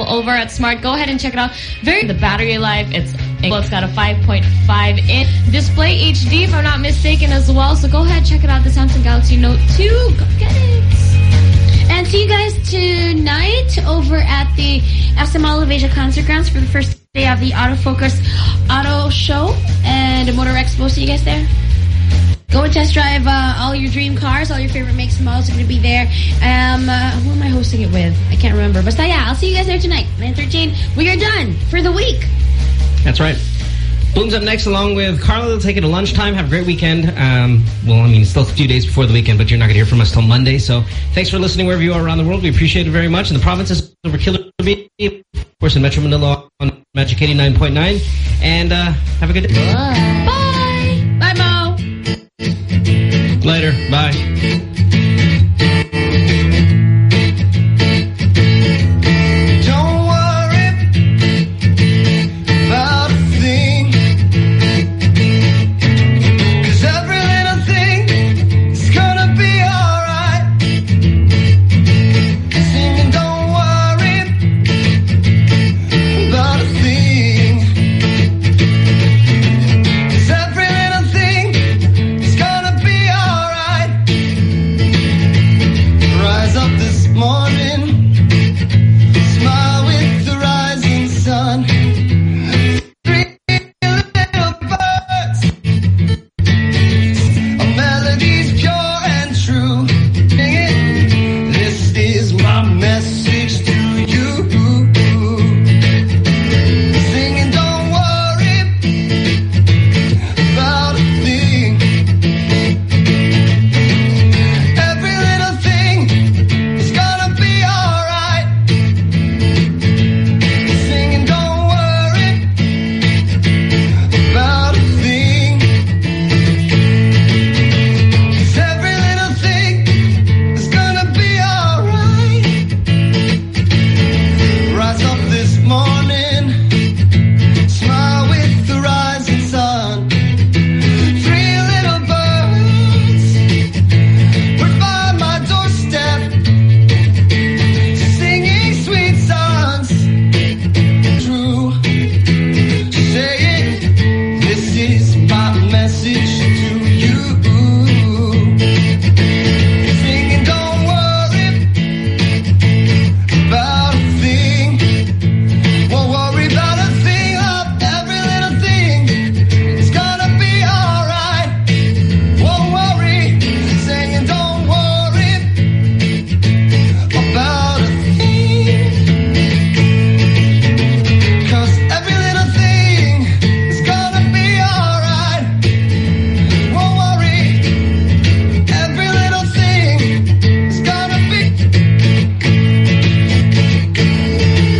available over at Smart. Go ahead and check it out. Very the battery life. It's well, it's got a 5.5 inch display HD, if I'm not mistaken, as well. So go ahead, check it out. The Samsung Galaxy Note 2. Go get it. And see you guys tonight over at the SM Mall of Asia Concert Grounds for the first day of the Autofocus Auto Show and Motor Expo. See you guys there. Go and test drive uh, all your dream cars. All your favorite makes and models are going to be there. Um, uh, who am I hosting it with? I can't remember. But yeah, I'll see you guys there tonight. 9.13. We are done for the week. That's right. Bloom's up next along with Carla. They'll take it to lunchtime. Have a great weekend. Um, well, I mean, still a few days before the weekend, but you're not going to hear from us till Monday. So thanks for listening wherever you are around the world. We appreciate it very much. In the provinces over Killer Bee, of course, in Metro Manila on Magic 89.9. And uh, have a good day. Bye. Bye, Mo. Later. Bye.